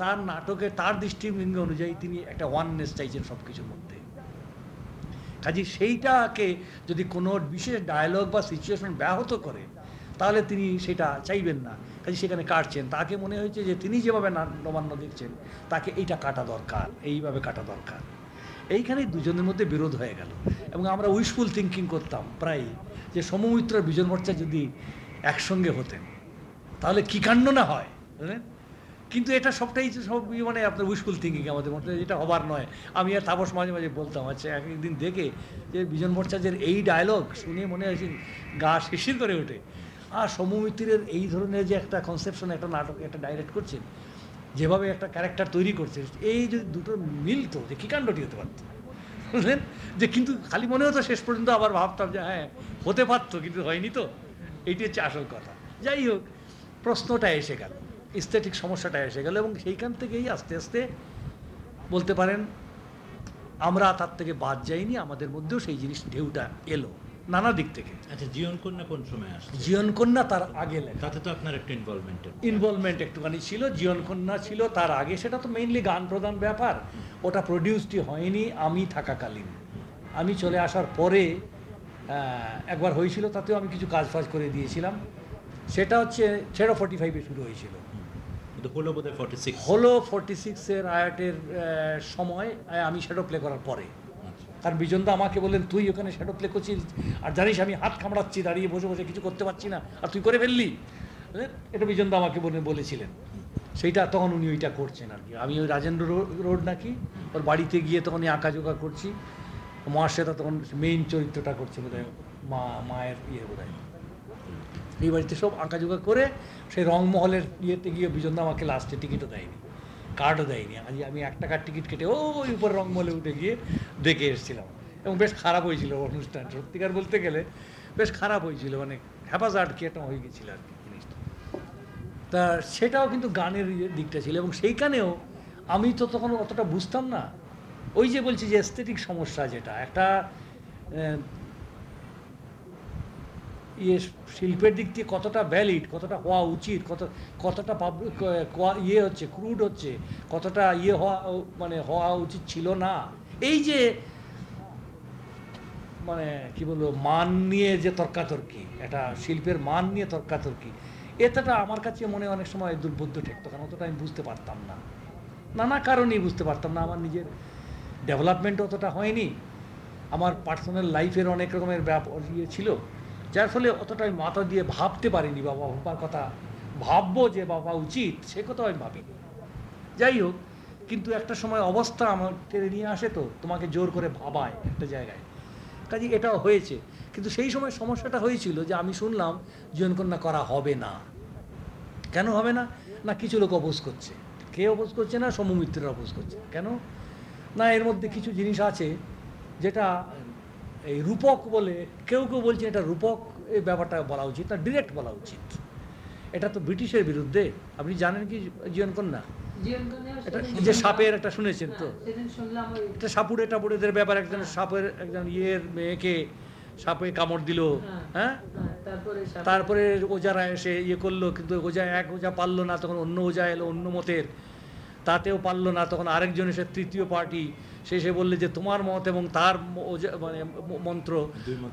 তার নাটকে, তার দৃষ্টিভঙ্গি অনুযায়ী তিনি একটা ওয়াননেস চাইছেন সব কিছুর মধ্যে। কাজে সেইটাকে যদি কোনো বিশেষ ডায়ালগ বা সিচুয়েশন ব্যাহত করে, তাহলে তিনি সেটা চাইবেন না। কাজে সেখানে কাটছেন। তাকে মনে হয়েছে যে তিনি যেভাবে নবান্ন দেখছেন, তাকে এইটা কাটা দরকার, এইভাবে কাটা দরকার। এইখানেই দুজনের মধ্যে বিরোধ হয়ে গেল। এবং আমরা উইশফুল থিঙ্কিং করতাম প্রায় যে সমমিত্র বিজন ভট্টা যদি একসঙ্গে হতেন, তাহলে কী কাণ্ড না হয় বুঝলেন কিন্তু এটা সবটাই সব ইয়ে মানে আপনার উইশফুল থিঙ্কিং আমাদের মধ্যে, এটা হবার নয়। আমি আর তাপস মাঝে মাঝে বলতাম আচ্ছা এক একদিন দেখে যে বিজন ভট্টাচার্যের এই ডায়লগ শুনে মনে হয়েছে গা শিশির করে ওঠে। আর সমমিত্রের এই ধরনের যে একটা কনসেপশন একটা নাটক, একটা ডাইরেক্ট করছেন যেভাবে একটা ক্যারেক্টার তৈরি করছে, এই যদি দুটো মিলতো, যে কী কাণ্ডটি হতে পারতো? বুঝলেন? যে কিন্তু খালি মনে হতো শেষ পর্যন্ত আবার ভাবতাম যে হ্যাঁ হতে পারতো, কিন্তু হয়নি তো। এইটি হচ্ছে আসল কথা। যাই হোক, প্রশ্নটা এসে গেল স্থেটিক সমস্যাটা এসে গেল এবং সেইখান থেকেই আস্তে আস্তে বলতে পারেন, আমরা তার থেকে বাদ যাইনি, আমাদের মধ্যেও সেই জিনিস ঢেউটা এলো। নানা দিক থেকে। আচ্ছা জীবন কন্যা কোন সময় আসছে? জীবন কন্যা তার আগে লেখা। তাতে তো আপনার একটু ইনভলভমেন্টের ইনভলভমেন্ট একটুখানি ছিল জীবন কন্যা ছিল তার আগে সেটা তো মেইনলি গান প্রধান ব্যাপার। ওটা প্রডিউসডই হয়নি আমি থাকাকালীন। আমি চলে আসার পরে একবার হয়েছিল তাতেও আমি কিছু কাজ ফাজ করে দিয়েছিলাম। সেটা হচ্ছে সেটা ফর্টি ফাইভে শুরু হয়েছিল। কিন্তু হলো বোধহয় ফর্টি সিক্স হলো ফর্টি সিক্সের আয়াটের সময় আমি সেটা প্লে করার পরে। কারণ বিজনদা আমাকে বললেন, তুই ওখানে শ্যাডো প্লে করছিস, আর জানিস আমি হাত কামড়াচ্ছি, দাঁড়িয়ে বসে বসে কিছু করতে পারছি না, আর তুই করে ফেললি? এটা বিজনদা আমাকে বলে বলেছিলেন। সেইটা তখন উনি ওইটা করছেন আর কি। আমি ওই রাজেন্দ্র রোড নাকি, ওর বাড়িতে গিয়ে তখন আঁকা জোকা করছি। মহাশ্বেতা তখন মেইন চরিত্রটা করছে বোধ মা, মায়ের ইয়ে বোধ এই বাড়িতে সব আঁকা আঁকাঝোঁকা করে, সেই রংমহলের ইয়েতে গিয়ে বিজনদা আমাকে লাস্টে টিকিটও দেয়নি। কার্ডও দেয়নি। আজ আমি এক টাকার টিকিট কেটে ওই উপর রংমহলে উঠে গিয়ে দেখে এসেছিলাম। এবং বেশ খারাপ হয়েছিল অনুষ্ঠান, সত্যিকার বলতে গেলে বেশ খারাপ হয়েছিল মানে হ্যাপাজার্ড কি একটা হয়ে গেছিল আর কি জিনিসটা। তা সেটাও কিন্তু গানের ইয়ে দিকটা ছিল এবং সেইখানেও আমি তো তখন অতটা বুঝতাম না। ওই যে বলছি যে এস্থেটিক সমস্যা যেটা, একটা ইয়ে শিল্পের দিক থেকে কতটা ভ্যালিড কতটা হওয়া উচিত, কত, কতটা পাবলিক ইয়ে হচ্ছে ক্রুড হচ্ছে, কতটা ইয়ে হওয়া মানে হওয়া উচিত ছিল না? এই যে মানে কি বলব, মান নিয়ে যে তর্কাতর্কি, একটা শিল্পের মান নিয়ে তর্কাতর্কি, এতটা আমার কাছে মনে অনেক সময় দুর্বোধ্য ঠেকতো, কারণ অতটা আমি বুঝতে পারতাম না। নানা কারণেই বুঝতে পারতাম না, আমার নিজের ডেভেলপমেন্ট অতটা হয়নি। আমার পার্সোনাল লাইফের অনেক রকমের ব্যাপার ইয়ে ছিল। যার ফলে অতটা মাথা দিয়ে ভাবতে পারিনি বাবা বাবার কথা। ভাববো যে বাবা উচিত, সে কথা আমি ভাবিনি। যাই হোক, কিন্তু একটা সময় অবস্থা আমার টেনে নিয়ে আসে তো, তোমাকে জোর করে ভাবায় একটা জায়গায়। কাজে এটাও হয়েছে। কিন্তু সেই সময় সমস্যাটা হয়েছিল যে আমি শুনলাম, জীবনকন্যা করা হবে না। কেন হবে না? না কিছু লোক অপোজ করছে। কে অপোজ করছে না? সমমিত্ররা অপোজ করছে। কেন? না এর মধ্যে কিছু জিনিস আছে, যেটা এই রূপক বলে কেউ কেউ বলছে এটা রূপক এই ব্যাপারটা বলা উচিত না ডিরেক্ট বলা উচিত। এটা তো ব্রিটিশের বিরুদ্ধে। আপনি জানেন কি জীবনকন্যা জীবন কন্যা এটা যে সাপের একটা শুনেছেন তো? হ্যাঁ, এটা সাপুড়ে টাপুড়েদের ব্যাপার একজন সাপের একজন ইয়ের মেয়েকে সাপে কামড় দিল হ্যাঁ। হ্যাঁ? হ্যাঁ, তারপরে ওজারা এসে ইয়ে করল কিন্তু ওজা এক ওজা পারল না তখন অন্য ওজা এলো অন্য মতের। তাতেও পারল না তখন আরেকজন এসে তৃতীয় পার্টি সে এসে বললে যে তোমার মত এবং তার মানে মন্ত্র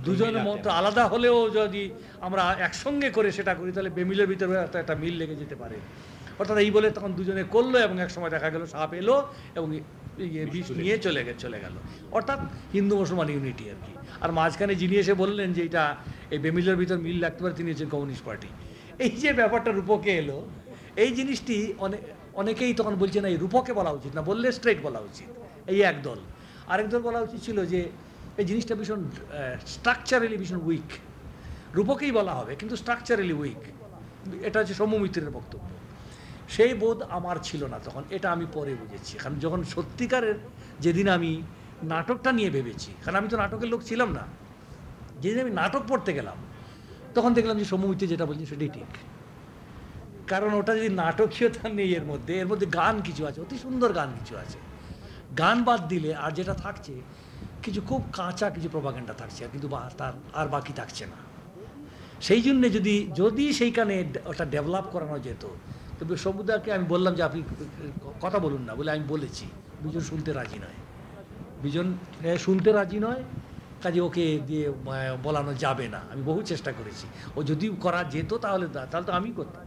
দুজনের মন্ত্র আলাদা হলেও যদি আমরা একসঙ্গে করে সেটা করি তাহলে বেমিলের ভিতরে একটা একটা মিল লেগে যেতে পারে। অর্থাৎ এই বলে তখন দুজনে করল এবং এক সময় দেখা গেল সাপ এলো এবং ইয়ে বিষ নিয়ে চলে গে চলে গেল। অর্থাৎ হিন্দু মুসলমান ইউনিটি আর কি। আর মাঝখানে যিনি এসে বললেন যে এটা এই বেমিলের ভিতর মিল রাখতে পারে তিনি হচ্ছেন কমিউনিস্ট পার্টি এই যে ব্যাপারটা রূপকে এলো এই জিনিসটি অনেক অনেকেই তখন বলছে না এই রূপকে বলা উচিত না বললে স্ট্রেট বলা উচিত। এই এক দল। আরেক দল বলা উচিত ছিল যে এই জিনিসটা ভীষণ স্ট্রাকচারালি ভীষণ উইক রূপকেই বলা হবে, কিন্তু স্ট্রাকচারালি উইক এটা হচ্ছে সৌম্যমিত্রের বক্তব্য। সেই বোধ আমার ছিল না তখন, এটা আমি পরে বুঝেছি। কারণ যখন সত্যিকারের যেদিন আমি নাটকটা নিয়ে ভেবেছি, কারণ আমি তো নাটকের লোক ছিলাম না, যেদিন আমি নাটক পড়তে গেলাম, তখন দেখলাম যে সৌম্যমিত্র যেটা বলছে সেটাই ঠিক। কারণ ওটা যদি নাটকীয়তা নেই এর মধ্যে এর মধ্যে গান কিছু আছে, অতি সুন্দর গান কিছু আছে। গান বাদ দিলে আর যেটা থাকছে, কিছু খুব কাঁচা কিছু প্রভাকাণ্ডা থাকছে আর, কিন্তু তার আর বাকি থাকছে না। সেই জন্যে যদি যদি সেইখানে ওটা ডেভেলপ করানো যেত, তবে সবুদাকে আমি বললাম যে আপনি, কথা বলুন না বলে আমি বলেছি, বিজন শুনতে রাজি নয়। বিজন শুনতে রাজি নয়, কাজে ওকে দিয়ে বলানো যাবে না। আমি বহু চেষ্টা করেছি। ও যদি করা যেত তাহলে তাহলে তো আমি করতাম।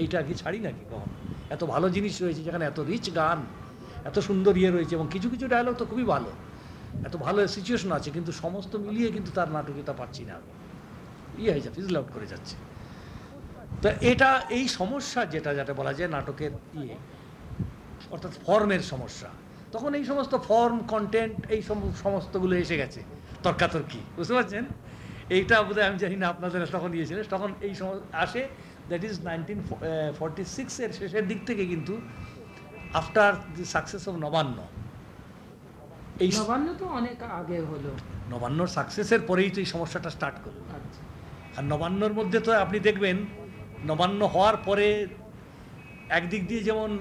এইটা আর কি ছাড়ি নাকি কখন? এত ভালো জিনিস রয়েছে যেখানে এত রিচ গান এত সুন্দর ইয়ে রয়েছে এবং কিছু কিছু ডায়লগ তো খুবই ভালো। এত ভালো সিচুয়েশন আছে, কিন্তু সমস্ত মিলিয়ে কিন্তু তার নাটকীয়তা পাচ্ছি না ইয়ে হয়ে যাচ্ছে ফিজল আউট করে যাচ্ছে। তো এটা, এই সমস্যা যেটা যেটা বলা যায় নাটকের ইয়ে অর্থাৎ ফর্মের সমস্যা। তখন এই সমস্ত ফর্ম কন্টেন্ট এই সম- সমস্তগুলো এসে গেছে, তর্কাতর্কি। বুঝতে পারছেন? এইটা বোধহয় আমি জানি না আপনাদের তখন দিয়েছিলেন তখন এই সম, আসে দ্যাট ইজ নাইনটিন ফর্টি সিক্সের শেষের দিক থেকে কিন্তু after the success of Nabanna এই নবান্ন তো অনেক আগে হলো। নবান্নর সাকসেসের পরেই তো এই সমস্যাটা স্টার্ট করল। আচ্ছা। আর নবান্নর মধ্যে তো আপনি দেখবেন নবান্ন হওয়ার পরে একদিক দিয়ে যেমন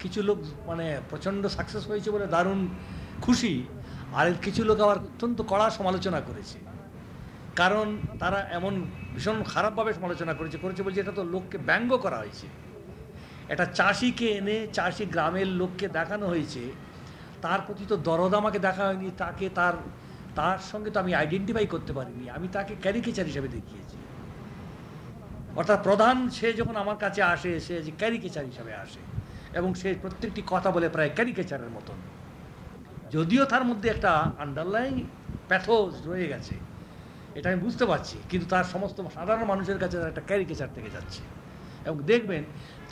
কিছু লোক মানে প্রচণ্ড সাকসেস হয়েছে বলে দারুণ খুশি আর কিছু লোক আবার অত্যন্ত কড়া সমালোচনা করেছে। কারণ তারা এমন ভীষণ খারাপভাবে সমালোচনা করেছে করেছে বলছে এটা তো লোককে ব্যঙ্গ করা হয়েছে। এটা চাষিকে এনে চাষি গ্রামের লোককে দেখানো হয়েছে, তার প্রতি তো দরদ আমাকে দেখা হয়নি, তাকে তার তার সঙ্গে তো আমি আইডেন্টিফাই করতে পারিনি, আমি তাকে ক্যারিকেচার হিসেবে দেখিয়েছি। অর্থাৎ প্রধান সে যখন আমার কাছে আসে, সে যে ক্যারিকেচার হিসাবে আসে, এবং সে প্রত্যেকটি কথা বলে প্রায় ক্যারিকেচারের মতন। যদিও তার মধ্যে একটা আন্ডারলাইন প্যাথোজ রয়ে গেছে, এটা আমি বুঝতে পারছি, কিন্তু তার সমস্ত সাধারণ মানুষের কাছে একটা ক্যারিকেচার থেকে যাচ্ছে। এবং দেখবেন,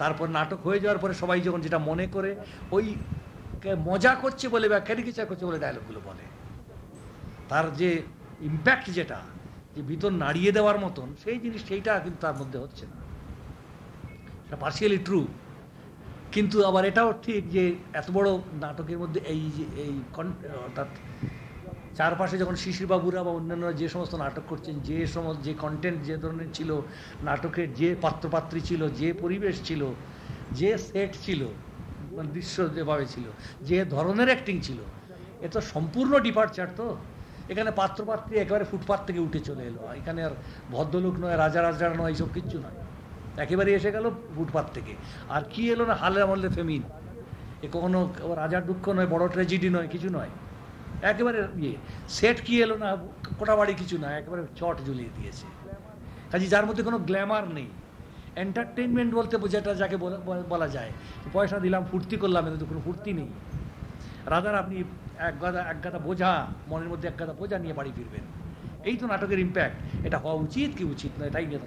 তারপর নাটক হয়ে যাওয়ার পরে সবাই যখন যেটা মনে করে, ওই মজা করছে বলে বা ক্যারিকেচার করছে বলে ডায়লগগুলো বলে। তার যে ইম্প্যাক্ট যেটা, যে ভিতর নাড়িয়ে দেওয়ার মতন, সেই জিনিস সেইটা কিন্তু তার মধ্যে হচ্ছে না। এটা পার্সিয়ালি ট্রু কিন্তু আবার এটাও ঠিক যে, এত বড় নাটকের মধ্যে এই যে, এই অর্থাৎ চারপাশে যখন শিশিরবাবুরা বা অন্যান্য যে সমস্ত নাটক করছেন, যে সমস্ত, যে কন্টেন্ট যে ধরনের ছিল, নাটকের যে পাত্রপাত্রী ছিল, যে পরিবেশ ছিল, যে সেট ছিল মানে দৃশ্য যেভাবে ছিল, যে ধরনের অ্যাক্টিং ছিল, এ তো সম্পূর্ণ ডিপার্চার তো। এখানে পাত্রপাত্রী একেবারে ফুটপাথ থেকে উঠে চলে এলো। এখানে আর ভদ্রলোক নয়, রাজা রাজারা নয় এইসব কিচ্ছু নয়। একেবারে এসে গেল ফুটপাথ থেকে। আর কি এলো না হালে আমলে ফেমিন এ কখনো রাজার দুঃখ নয়, বড় ট্র্যাজেডি নয়, কিছু নয়। একেবারে ইয়ে সেট কি এলো না কোটা বাড়ি কিছু না, একেবারে চট ঝুলিয়ে দিয়েছে। কাজে যার মধ্যে কোনো গ্ল্যামার নেই। এন্টারটেনমেন্ট বলতে বোঝাটা যাকে বলা- যায়। পয়সা দিলাম, ফুর্তি করলাম, এতে তো কোনো ফুর্তি নেই। রাজার আপনি এক গাদা এক গাদা বোঝা, মনের মধ্যে এক গাদা বোঝা নিয়ে বাড়ি ফিরবেন। এই তো নাটকের ইম্প্যাক্ট এটা হওয়া উচিত কি উচিত নয় এটাই নিয়ে